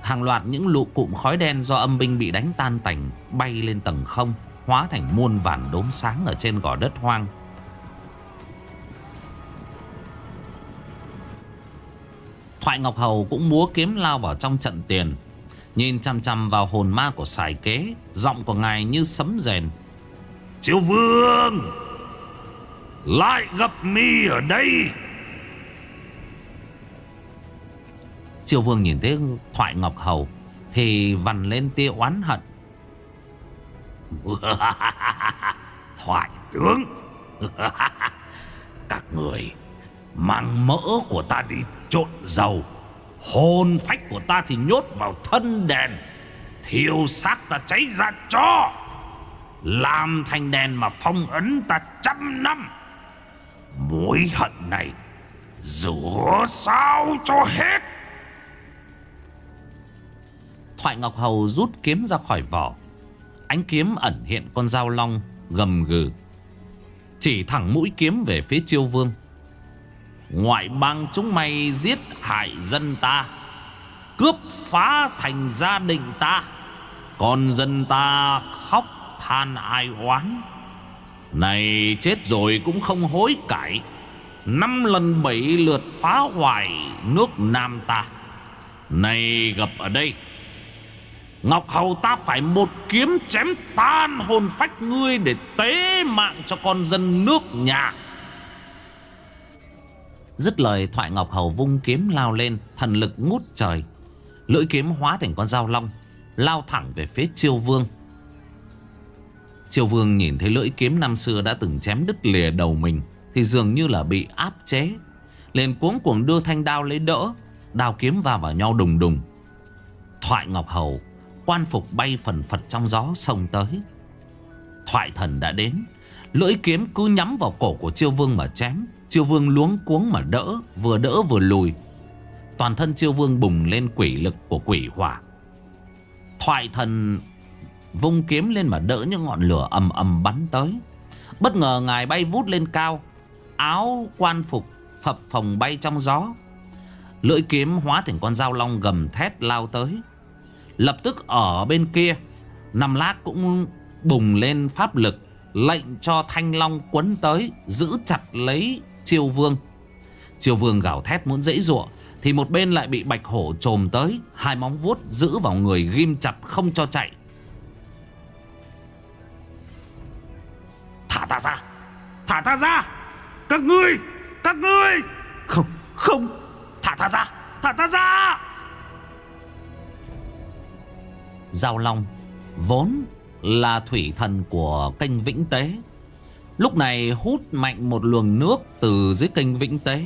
Hàng loạt những lụ cụm khói đen do âm binh bị đánh tan tành Bay lên tầng không Hóa thành muôn vàn đốm sáng ở trên gò đất hoang. Thoại Ngọc Hầu cũng múa kiếm lao vào trong trận tiền. Nhìn chăm chăm vào hồn ma của sài kế Giọng của ngài như sấm rền. Triều vương! Lại gặp mi ở đây! Triều Vương nhìn thấy Thoại Ngọc Hầu Thì vằn lên tia oán hận. Thoại tướng! Các người Mang mỡ của ta đi trộn dầu. Hồn phách của ta thì nhốt vào thân đèn. Thiêu xác ta cháy ra cho. Làm thành đèn mà phong ấn ta trăm năm. Mối hận này Rửa sao cho hết. Thoại Ngọc Hầu rút kiếm ra khỏi vỏ. Ánh kiếm ẩn hiện con dao long gầm gừ. Chỉ thẳng mũi kiếm về phía chiêu vương. Ngoại bang chúng mày giết hại dân ta, Cướp phá thành gia đình ta. Còn dân ta khóc than ai oán. Này, chết rồi cũng không hối cải. Năm lần bảy lượt phá hoại nước Nam ta. Này, gặp ở đây. Ngọc Hầu, ta phải một kiếm chém tan hồn phách ngươi Để tế mạng cho con dân nước nhà. Dứt lời, Thoại Ngọc Hầu vung kiếm lao lên, Thần lực ngút trời. Lưỡi kiếm hóa thành con dao long, Lao thẳng về phía Chiêu Vương. Chiêu Vương nhìn thấy lưỡi kiếm năm xưa đã từng chém đứt lìa đầu mình, Thì dường như là bị áp chế. Liền cuống cuồng đưa thanh đao lấy đỡ, Đao kiếm vào vào nhau đùng đùng. Thoại Ngọc Hầu Quan phục bay phần phật trong gió sông tới. Thoại thần đã đến, Lưỡi kiếm cứ nhắm vào cổ của chiêu vương mà chém. Chiêu vương luống cuống mà đỡ, Vừa đỡ vừa lùi. Toàn thân chiêu vương bùng lên quỷ lực của quỷ hỏa. Thoại thần vung kiếm lên mà đỡ những ngọn lửa ầm ầm bắn tới. Bất ngờ ngài bay vút lên cao, Áo quan phục phập phồng bay trong gió. Lưỡi kiếm hóa thành con dao long gầm thét lao tới. Lập tức ở bên kia, Nằm lát cũng bùng lên pháp lực, Lệnh cho thanh long quấn tới, Giữ chặt lấy chiêu vương. Chiêu vương gào thét muốn dãy ruộng Thì một bên lại bị bạch hổ trồm tới Hai móng vuốt giữ vào người ghim chặt không cho chạy. Thả ta ra! Thả ta ra! Các ngươi! Các ngươi! Không Không! Thả ta ra! Thả ta ra! Giao Long Vốn là thủy thần của kênh Vĩnh Tế Lúc này hút mạnh một luồng nước từ dưới kênh Vĩnh Tế.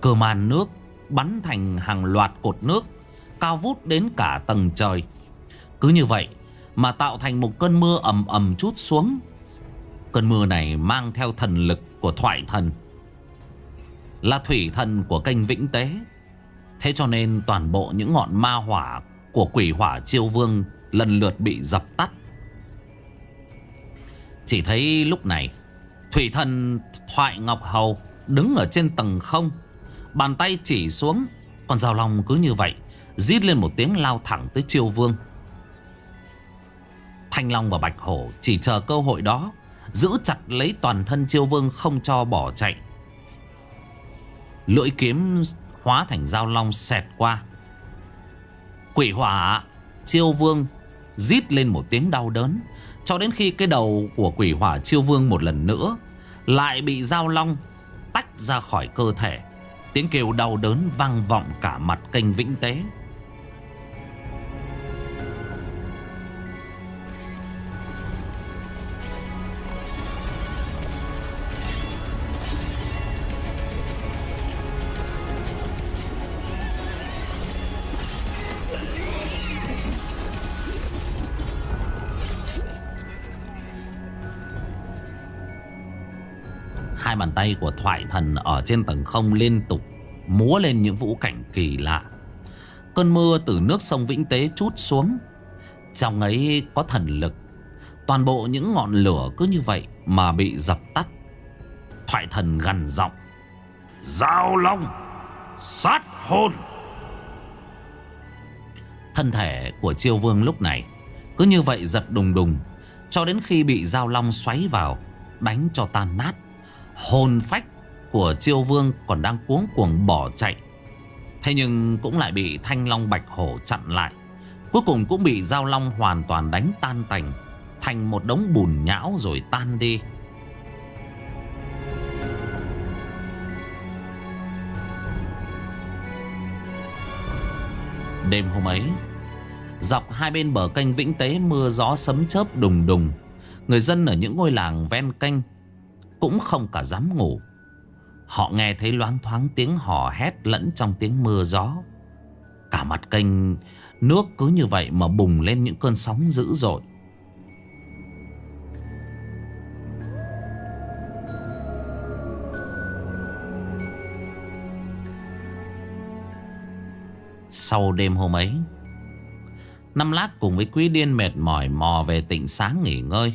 Cờ màn nước bắn thành hàng loạt cột nước, Cao vút đến cả tầng trời. Cứ như vậy mà tạo thành một cơn mưa ầm ầm chút xuống. Cơn mưa này mang theo thần lực của thoại thần, Là thủy thần của kênh Vĩnh Tế. Thế cho nên toàn bộ những ngọn ma hỏa của quỷ hỏa chiêu vương lần lượt bị dập tắt. Chỉ thấy lúc này Thủy thần Thoại Ngọc Hầu đứng ở trên tầng không, Bàn tay chỉ xuống, Còn rào lòng cứ như vậy, Rít lên một tiếng lao thẳng tới chiêu vương. Thanh Long và Bạch Hổ chỉ chờ cơ hội đó, Giữ chặt lấy toàn thân chiêu vương không cho bỏ chạy. Lưỡi kiếm hóa thành dao long xẹt qua. Quỷ hỏa chiêu vương rít lên một tiếng đau đớn. Cho đến khi cái đầu của quỷ hỏa chiêu vương một lần nữa Lại bị dao long tách ra khỏi cơ thể, Tiếng kêu đau đớn vang vọng cả mặt kênh vĩnh tế. Bàn tay của thoại thần ở trên tầng không liên tục múa lên những vũ cảnh kỳ lạ. Cơn mưa từ nước sông Vĩnh Tế chút xuống. Trong ấy có thần lực. Toàn bộ những ngọn lửa cứ như vậy mà bị dập tắt. Thoại thần gằn giọng. Giao Long, Sát hồn Thân thể của chiêu vương lúc này cứ như vậy giật đùng đùng, cho đến khi bị giao long xoáy vào, đánh cho tan nát. Hồn phách của chiêu vương còn đang cuống cuồng bỏ chạy. Thế nhưng cũng lại bị thanh long bạch hổ chặn lại. Cuối cùng cũng bị giao long hoàn toàn đánh tan tành. Thành một đống bùn nhão rồi tan đi. Đêm hôm ấy, Dọc hai bên bờ kênh Vĩnh Tế mưa gió sấm chớp đùng đùng Người dân ở những ngôi làng ven kênh cũng không cả dám ngủ. Họ nghe thấy loáng thoáng tiếng hò hét lẫn trong tiếng mưa gió. Cả mặt kênh, nước cứ như vậy mà bùng lên những cơn sóng dữ dội. Sau đêm hôm ấy, Năm lát cùng với Quý Điên mệt mỏi mò về tịnh sáng nghỉ ngơi.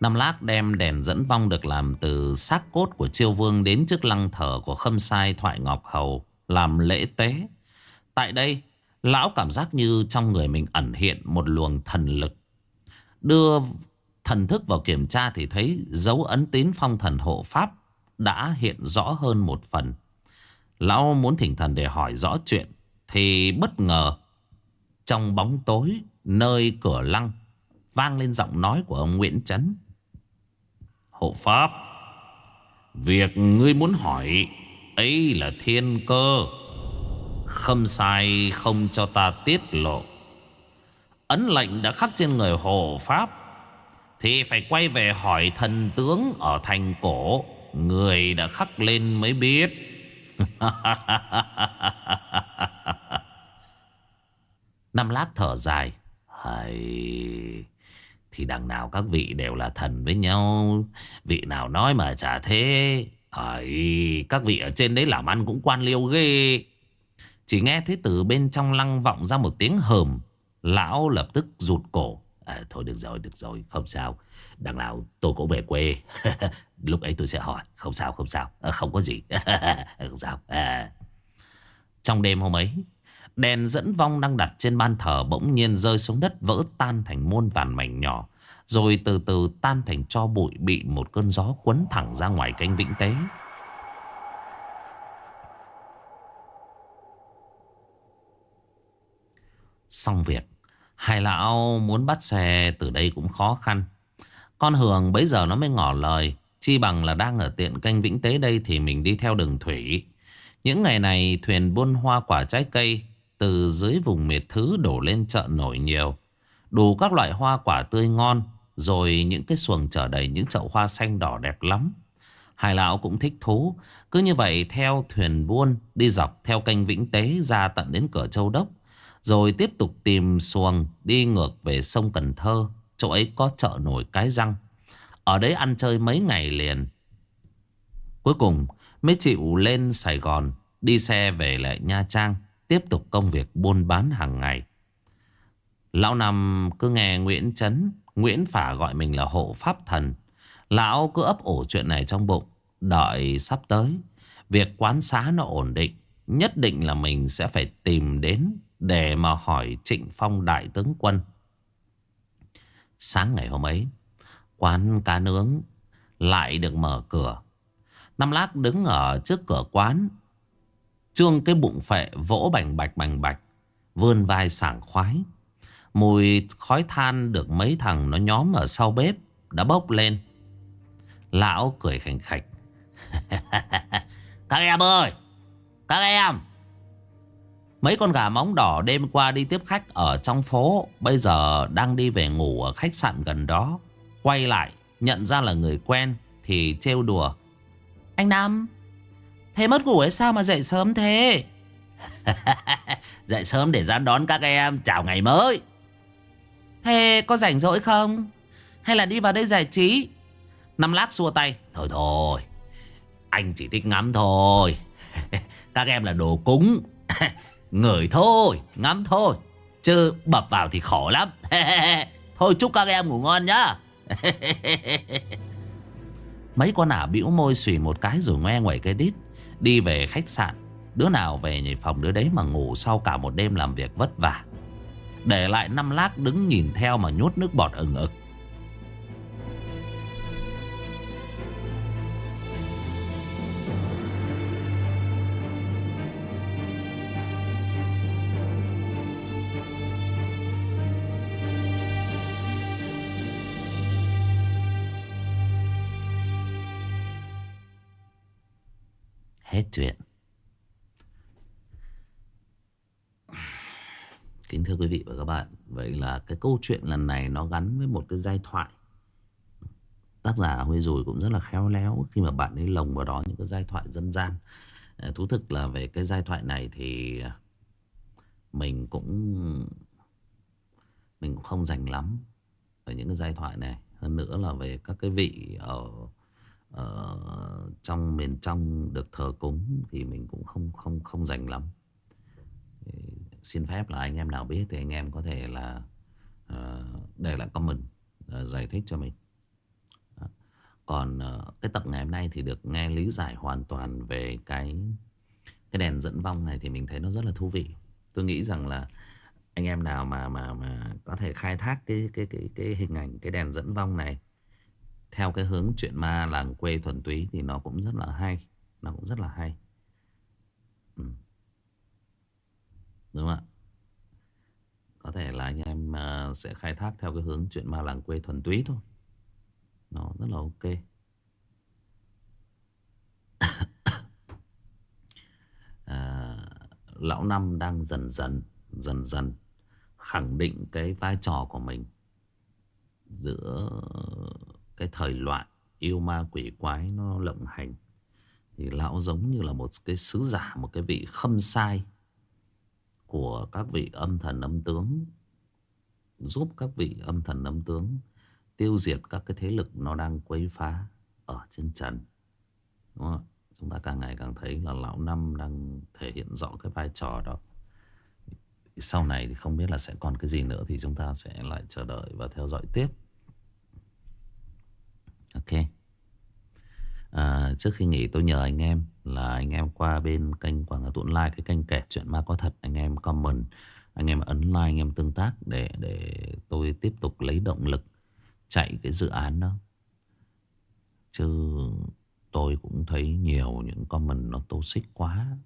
Năm Lác đem đèn dẫn vong được làm từ xác cốt của Chiêu Vương đến trước lăng thờ của Khâm Sai Thoại Ngọc Hầu làm lễ tế. Tại đây, lão cảm giác như trong người mình ẩn hiện một luồng thần lực. Đưa thần thức vào kiểm tra thì thấy dấu ấn tín phong thần hộ pháp đã hiện rõ hơn một phần. Lão muốn thỉnh thần để hỏi rõ chuyện thì bất ngờ trong bóng tối nơi cửa lăng vang lên giọng nói của ông Nguyễn Trấn. Hộ pháp. Việc ngươi muốn hỏi ấy là thiên cơ. Không sai, không cho ta tiết lộ. Ấn lệnh đã khắc trên người hộ pháp, Thì phải quay về hỏi thần tướng ở thành cổ. Người đã khắc lên mới biết. Năm lát thở dài. Hay... Thì đằng nào các vị đều là thần với nhau. Vị nào nói mà chả thế. Ấy, Các vị ở trên đấy làm ăn cũng quan liêu ghê. Chỉ nghe thấy từ bên trong lăng vọng ra một tiếng hờm. Lão lập tức rụt cổ. À, Thôi được rồi, được rồi, không sao. Đằng nào tôi cũng về quê. Lúc ấy tôi sẽ hỏi. Không sao, không sao, à, không có gì. Không sao. À. Trong đêm hôm ấy Đèn dẫn vong đang đặt trên ban thờ bỗng nhiên rơi xuống đất vỡ tan thành muôn vàn mảnh nhỏ. Rồi từ từ tan thành cho bụi bị một cơn gió quấn thẳng ra ngoài canh vĩnh tế. Xong việc, hai lão muốn bắt xe từ đây cũng khó khăn. Con Hường bấy giờ nó mới ngỏ lời. Chi bằng là đang ở tiện canh vĩnh tế đây thì mình đi theo đường thủy. Những ngày này thuyền buôn hoa quả trái cây từ dưới vùng miệt thứ đổ lên chợ nổi nhiều. Đủ các loại hoa quả tươi ngon, Rồi những cái xuồng chở đầy những chậu hoa xanh đỏ đẹp lắm. Hai lão cũng thích thú. Cứ như vậy theo thuyền buôn, Đi dọc theo kênh Vĩnh Tế ra tận đến cửa Châu Đốc, Rồi tiếp tục tìm xuồng Đi ngược về sông Cần Thơ, Chỗ ấy có chợ nổi cái răng. Ở đấy ăn chơi mấy ngày liền. Cuối cùng, mới chịu lên Sài Gòn, Đi xe về lại Nha Trang. Tiếp tục công việc buôn bán hàng ngày. Lão Năm cứ nghe Nguyễn Trấn, Nguyễn Phả gọi mình là hộ pháp thần. Lão cứ ấp ổ chuyện này trong bụng. Đợi sắp tới, Việc quán xá nó ổn định, Nhất định là mình sẽ phải tìm đến Để mà hỏi Trịnh Phong đại tướng quân. Sáng ngày hôm ấy, Quán cá nướng Lại được mở cửa. Năm lác đứng ở trước cửa quán Trương cái bụng phệ vỗ bành bạch bành bạch, Vươn vai sảng khoái. Mùi khói than được mấy thằng nó nhóm ở sau bếp Đã bốc lên. Lão cười khành khạch. Các em ơi, Các em! Mấy con gà móng đỏ đêm qua đi tiếp khách ở trong phố, Bây giờ đang đi về ngủ ở khách sạn gần đó. Quay lại, nhận ra là người quen Thì trêu đùa. Anh Nam Thế mất ngủ hay sao mà dậy sớm thế? Dậy sớm để ra đón các em chào ngày mới. Thế có rảnh rỗi không? Hay là đi vào đây giải trí? Năm lác xua tay. Thôi thôi Anh chỉ thích ngắm thôi. Các em là đồ cúng. Ngửi thôi Ngắm thôi. Chứ bập vào thì khổ lắm. Thôi chúc các em ngủ ngon nhá. Mấy con ả bĩu môi xùy một cái rồi ngoe ngoẩy cái đít Đi về khách sạn. Đứa nào về nhảy phòng đứa đấy mà ngủ sau cả một đêm làm việc vất vả. Để lại năm lác đứng nhìn theo mà nhốt nước bọt ừng ực. Hết chuyện. Kính thưa quý vị và các bạn, Vậy là cái câu chuyện lần này nó gắn với một cái giai thoại. Tác giả Huy Rùi cũng rất là khéo léo Khi mà bạn ấy lồng vào đó những cái giai thoại dân gian. À, thú thực là về cái giai thoại này thì à, Mình cũng Mình cũng không dành lắm Ở những cái giai thoại này. Hơn nữa là về các cái vị ở ở trong miền trong được thờ cúng thì mình cũng không không không dành lắm. Xin phép là anh em nào biết thì anh em có thể là uh, để lại comment uh, giải thích cho mình. Đó. còn uh, cái tập ngày hôm nay thì được nghe lý giải hoàn toàn về cái cái đèn dẫn vong này thì mình thấy nó rất là thú vị. Tôi nghĩ rằng là anh em nào mà mà mà có thể khai thác cái cái cái cái hình ảnh cái đèn dẫn vong này theo cái hướng chuyện ma làng quê thuần túy thì nó cũng rất là hay nó cũng rất là hay. Ừ. đúng không ạ? Có thể là anh em uh, sẽ khai thác theo cái hướng chuyện ma làng quê thuần túy thôi. Nó rất là ok. À, lão năm đang dần dần dần dần khẳng định cái vai trò của mình giữa cái thời loạn yêu ma quỷ quái nó lộng hành, thì lão giống như là một cái sứ giả, một cái vị khâm sai của các vị âm thần âm tướng, giúp các vị âm thần âm tướng tiêu diệt các cái thế lực nó đang quấy phá ở trên trần. Đúng không? chúng ta càng ngày càng thấy là lão năm đang thể hiện rõ cái vai trò đó. Sau này thì không biết là sẽ còn cái gì nữa thì chúng ta sẽ lại chờ đợi và theo dõi tiếp. Ok. À, Trước khi nghỉ tôi nhờ anh em Là anh em qua bên kênh Quảng Hà Tuấn Like Cái kênh kể chuyện ma có thật. Anh em comment Anh em ấn like Anh em tương tác Để để tôi tiếp tục lấy động lực Chạy cái dự án đó. Chứ tôi cũng thấy nhiều những comment nó xích quá.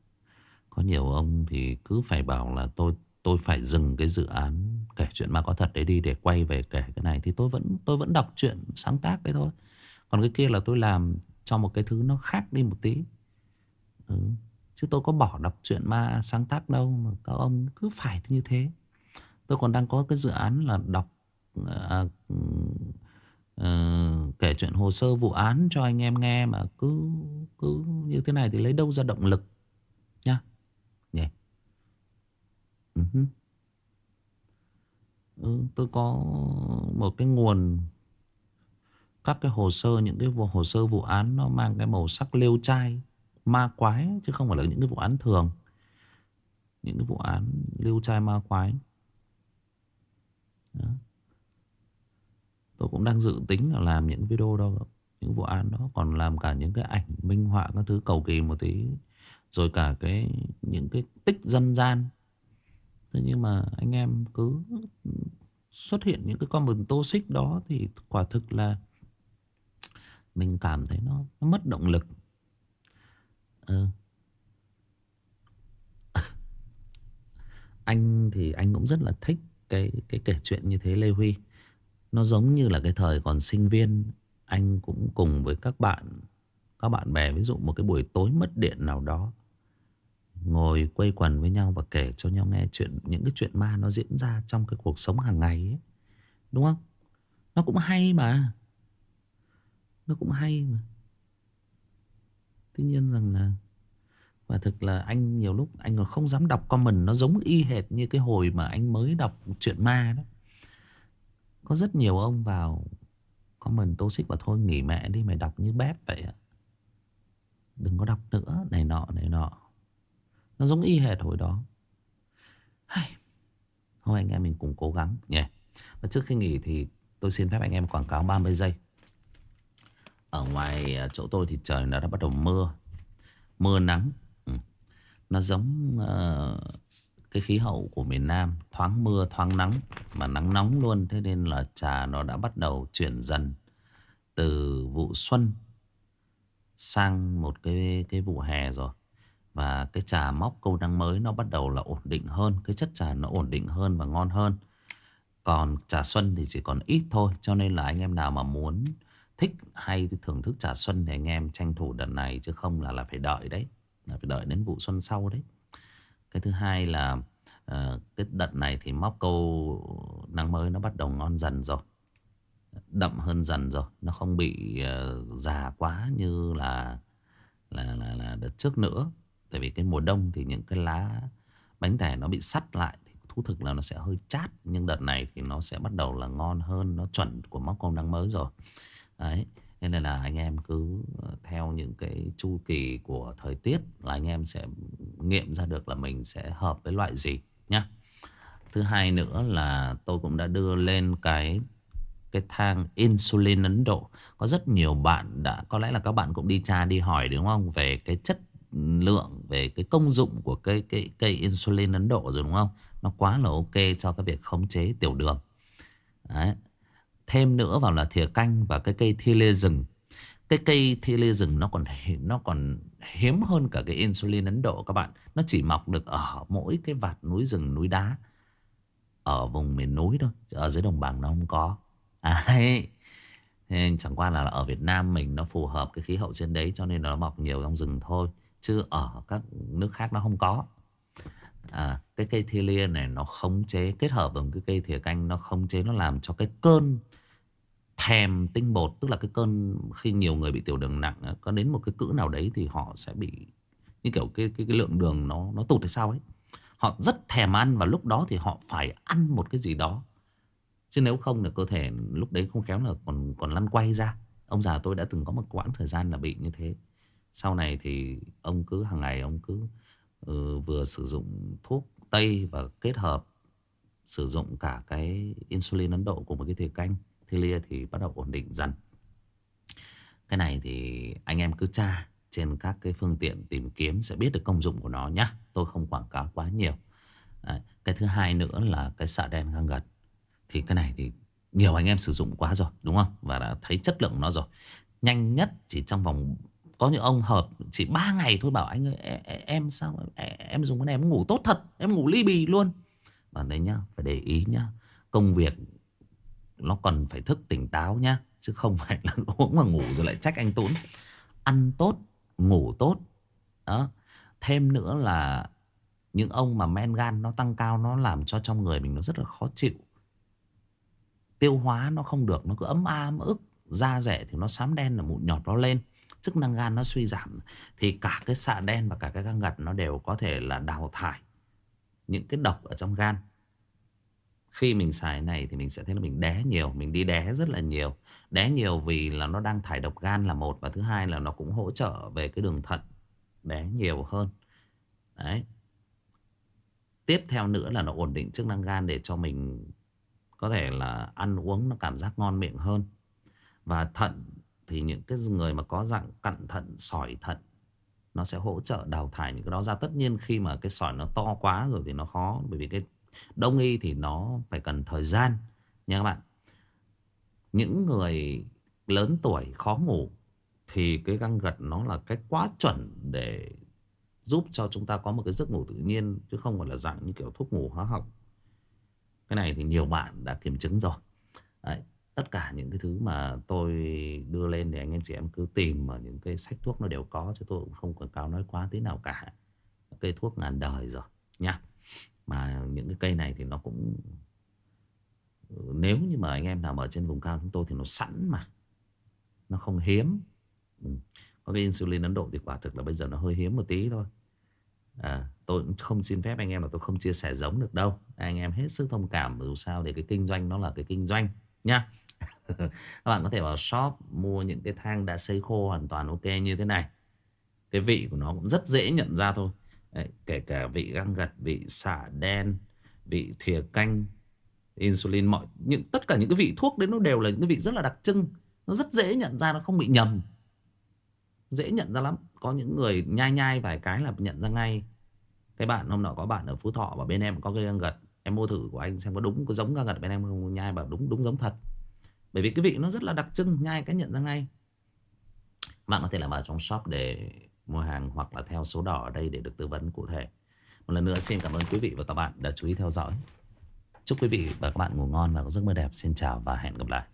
Có nhiều ông thì cứ phải bảo là tôi tôi phải dừng cái dự án kể chuyện ma có thật đấy đi để quay về kể cái này. Thì tôi vẫn tôi vẫn đọc chuyện sáng tác đấy thôi còn cái kia là tôi làm cho một cái thứ nó khác đi một tí ừ. Chứ tôi có bỏ đọc chuyện ma sáng tác đâu Mà các ông cứ phải như thế Tôi còn đang có cái dự án là đọc à, à, kể chuyện hồ sơ vụ án cho anh em nghe mà cứ cứ như thế này thì lấy đâu ra động lực nhá nhỉ ừ yeah. uh-huh. ừ, tôi có một cái nguồn các cái hồ sơ, những cái hồ sơ vụ án nó mang cái màu sắc liêu trai, ma quái chứ không phải là những cái vụ án thường. Những cái vụ án liêu trai, ma quái. Đó. tôi cũng đang dự tính là làm những video đó, những vụ án đó, còn làm cả những cái ảnh minh họa các thứ cầu kỳ một tí, rồi cả cái, những cái tích dân gian. Thế nhưng mà anh em cứ xuất hiện những cái comment toxic đó thì quả thực là mình cảm thấy nó, nó mất động lực ừ. anh thì anh cũng rất là thích cái cái kể chuyện như thế Lê Huy nó giống như là cái thời còn sinh viên anh cũng cùng với các bạn các bạn bè ví dụ một cái buổi tối mất điện nào đó ngồi quây quần với nhau và kể cho nhau nghe chuyện những cái chuyện ma nó diễn ra trong cái cuộc sống hàng ngày ấy. đúng không nó cũng hay mà nó cũng hay mà. Tuy nhiên rằng là Và thực là anh nhiều lúc Anh còn không dám đọc comment, Nó giống y hệt như cái hồi mà anh mới đọc chuyện ma đó. Có rất nhiều ông vào Comment tô xích và thôi nghỉ mẹ đi, Mày đọc như bếp vậy Đừng có đọc nữa, Này nọ này nọ. Nó giống y hệt hồi đó. Thôi anh em mình cùng cố gắng nhé yeah. Và trước khi nghỉ thì tôi xin phép anh em quảng cáo 30 giây ở ngoài à, chỗ tôi thì trời nó đã bắt đầu mưa. Mưa nắng. Ừ. Nó giống uh, cái khí hậu của miền Nam. Thoáng mưa thoáng nắng Mà nắng nóng luôn. Thế nên là trà nó đã bắt đầu chuyển dần Từ vụ xuân Sang một cái cái vụ hè rồi. Và cái trà móc câu năng mới Nó bắt đầu là ổn định hơn. Cái chất trà nó ổn định hơn và ngon hơn. Còn trà xuân thì chỉ còn ít thôi. Cho nên là anh em nào mà muốn thích hay thưởng thức trà xuân thì anh em tranh thủ đợt này chứ không là là phải đợi đấy. Là phải đợi đến vụ xuân sau đấy. Cái thứ hai là uh, cái đợt này thì móc câu nắng mới nó bắt đầu ngon dần rồi. Đậm hơn dần rồi. Nó không bị uh, già quá như là là là là đợt trước nữa. Tại vì cái mùa đông thì những cái lá bánh tẻ nó bị sắt lại thì thú thực là nó sẽ hơi chát. Nhưng đợt này thì nó sẽ bắt đầu là ngon hơn nó chuẩn của móc câu nắng mới rồi. Đấy Nên là anh em cứ ờ, theo những cái chu kỳ của thời tiết Là anh em sẽ nghiệm ra được là mình sẽ hợp với loại gì nhá. Thứ hai nữa là tôi cũng đã đưa lên cái cái thang insulin Ấn Độ. Có rất nhiều bạn đã Có lẽ là các bạn cũng đi tra đi hỏi đúng không? Về cái chất lượng Về cái công dụng của cây, cây, cây insulin Ấn Độ rồi đúng không? Nó quá là ok cho cái việc khống chế tiểu đường. Đấy Thêm nữa vào là thìa canh và cái cây thi lê rừng. Cái cây thi lê rừng nó còn nó còn hiếm hơn cả cái insulin Ấn Độ các bạn. Nó chỉ mọc được ở mỗi cái vạt núi rừng núi đá. Ở vùng miền núi thôi Ở dưới đồng bằng nó không có. À, chẳng qua là ở Việt Nam mình nó phù hợp cái khí hậu trên đấy Cho nên nó mọc nhiều trong rừng thôi Chứ ở các nước khác nó không có. À, Cái cây thi lia này nó khống chế Kết hợp với cái cây thìa canh Nó khống chế nó làm cho cái cơn thèm tinh bột tức là cái cơn khi nhiều người bị tiểu đường nặng à, có đến một cái cữ nào đấy thì họ sẽ bị như kiểu cái cái, cái lượng đường nó nó tụt hay sao ấy. Họ rất thèm ăn và lúc đó thì họ phải ăn một cái gì đó. Chứ nếu không là cơ thể lúc đấy không khéo là còn còn lăn quay ra. Ông già tôi đã từng có một quãng thời gian là bị như thế. Sau này thì ông cứ hàng ngày ông cứ uh, vừa sử dụng thuốc tây và kết hợp sử dụng cả cái insulin Ấn Độ của một cái thìa canh. Thilia thì bắt đầu ổn định dần. Cái này thì anh em cứ tra Trên các cái phương tiện tìm kiếm Sẽ biết được công dụng của nó nhé Tôi không quảng cáo quá nhiều. Đấy. Cái thứ hai nữa là cái xạ đen ngang gật Thì cái này thì nhiều anh em sử dụng quá rồi, Đúng không? Và đã thấy chất lượng nó rồi. Nhanh nhất chỉ trong vòng, Có những ông hợp chỉ 3 ngày thôi Bảo anh ơi em sao Em dùng cái này em ngủ tốt thật, Em ngủ ly bì luôn. Và đấy nhá, Phải để ý nhá. Công việc nó còn phải thức tỉnh táo nhá, Chứ không phải là uống mà ngủ rồi lại trách anh tuấn. Ăn tốt, Ngủ tốt. Đó. Thêm nữa là Những ông mà men gan nó tăng cao, Nó làm cho trong người mình nó rất là khó chịu. Tiêu hóa nó không được, nó cứ ấm a, ấm ức, da rẻ thì nó xám đen, là mụn nhọt nó lên. Chức năng gan nó suy giảm. Thì cả cái xạ đen và cả cái gan gật nó đều có thể là đào thải những cái độc ở trong gan khi mình xài này thì mình sẽ thấy là mình đé nhiều, mình đi đé rất là nhiều. Đé nhiều vì là nó đang thải độc gan là một và thứ hai là nó cũng hỗ trợ về cái đường thận, đé nhiều hơn. Đấy. Tiếp theo nữa là nó ổn định chức năng gan để cho mình có thể là ăn uống nó cảm giác ngon miệng hơn. Và thận thì những cái người mà có dạng cặn thận, sỏi thận, nó sẽ hỗ trợ đào thải những cái đó ra. Tất nhiên khi mà cái sỏi nó to quá rồi thì nó khó, bởi vì cái đông y thì nó phải cần thời gian nha các bạn. Những người lớn tuổi khó ngủ thì cái găng gật nó là cái quá chuẩn để giúp cho chúng ta có một cái giấc ngủ tự nhiên chứ không phải là dạng như kiểu thuốc ngủ hóa học. Cái này thì nhiều bạn đã kiểm chứng rồi. Đấy, tất cả những cái thứ mà tôi đưa lên thì anh em chị em cứ tìm ở những cái sách thuốc nó đều có chứ tôi cũng không quảng cáo nói quá tí nào cả. Cây thuốc ngàn đời rồi nha mà những cái cây này thì nó cũng ừ, nếu như mà anh em nào ở trên vùng cao chúng tôi thì nó sẵn mà. Nó không hiếm. Ừ. có cái insulin Ấn Độ thì quả thực là bây giờ nó hơi hiếm một tí thôi. À, tôi cũng không xin phép anh em là tôi không chia sẻ giống được đâu. Anh em hết sức thông cảm dù sao thì cái kinh doanh nó là cái kinh doanh nha các bạn có thể vào shop mua những cái thang đã xây khô hoàn toàn ok như thế này. Cái vị của nó cũng rất dễ nhận ra thôi. Đấy, kể cả vị găng gật vị xả đen vị thìa canh insulin mọi những tất cả những cái vị thuốc đấy nó đều là những cái vị rất là đặc trưng. Nó rất dễ nhận ra nó không bị nhầm. Dễ nhận ra lắm. Có những người nhai nhai vài cái là nhận ra ngay. Cái bạn hôm nọ có bạn ở phú thọ và bên em có cái găng gật. Em mua thử của anh xem có đúng có giống găng gật bên em không? Nhai bảo đúng đúng giống thật. Bởi vì cái vị nó rất là đặc trưng nhai cái nhận ra ngay. Bạn có thể là vào trong shop để mua hàng hoặc là theo số đỏ ở đây để được tư vấn cụ thể. Một lần nữa xin cảm ơn quý vị và các bạn đã chú ý theo dõi. Chúc quý vị và các bạn ngủ ngon và có giấc mơ đẹp. Xin chào và hẹn gặp lại.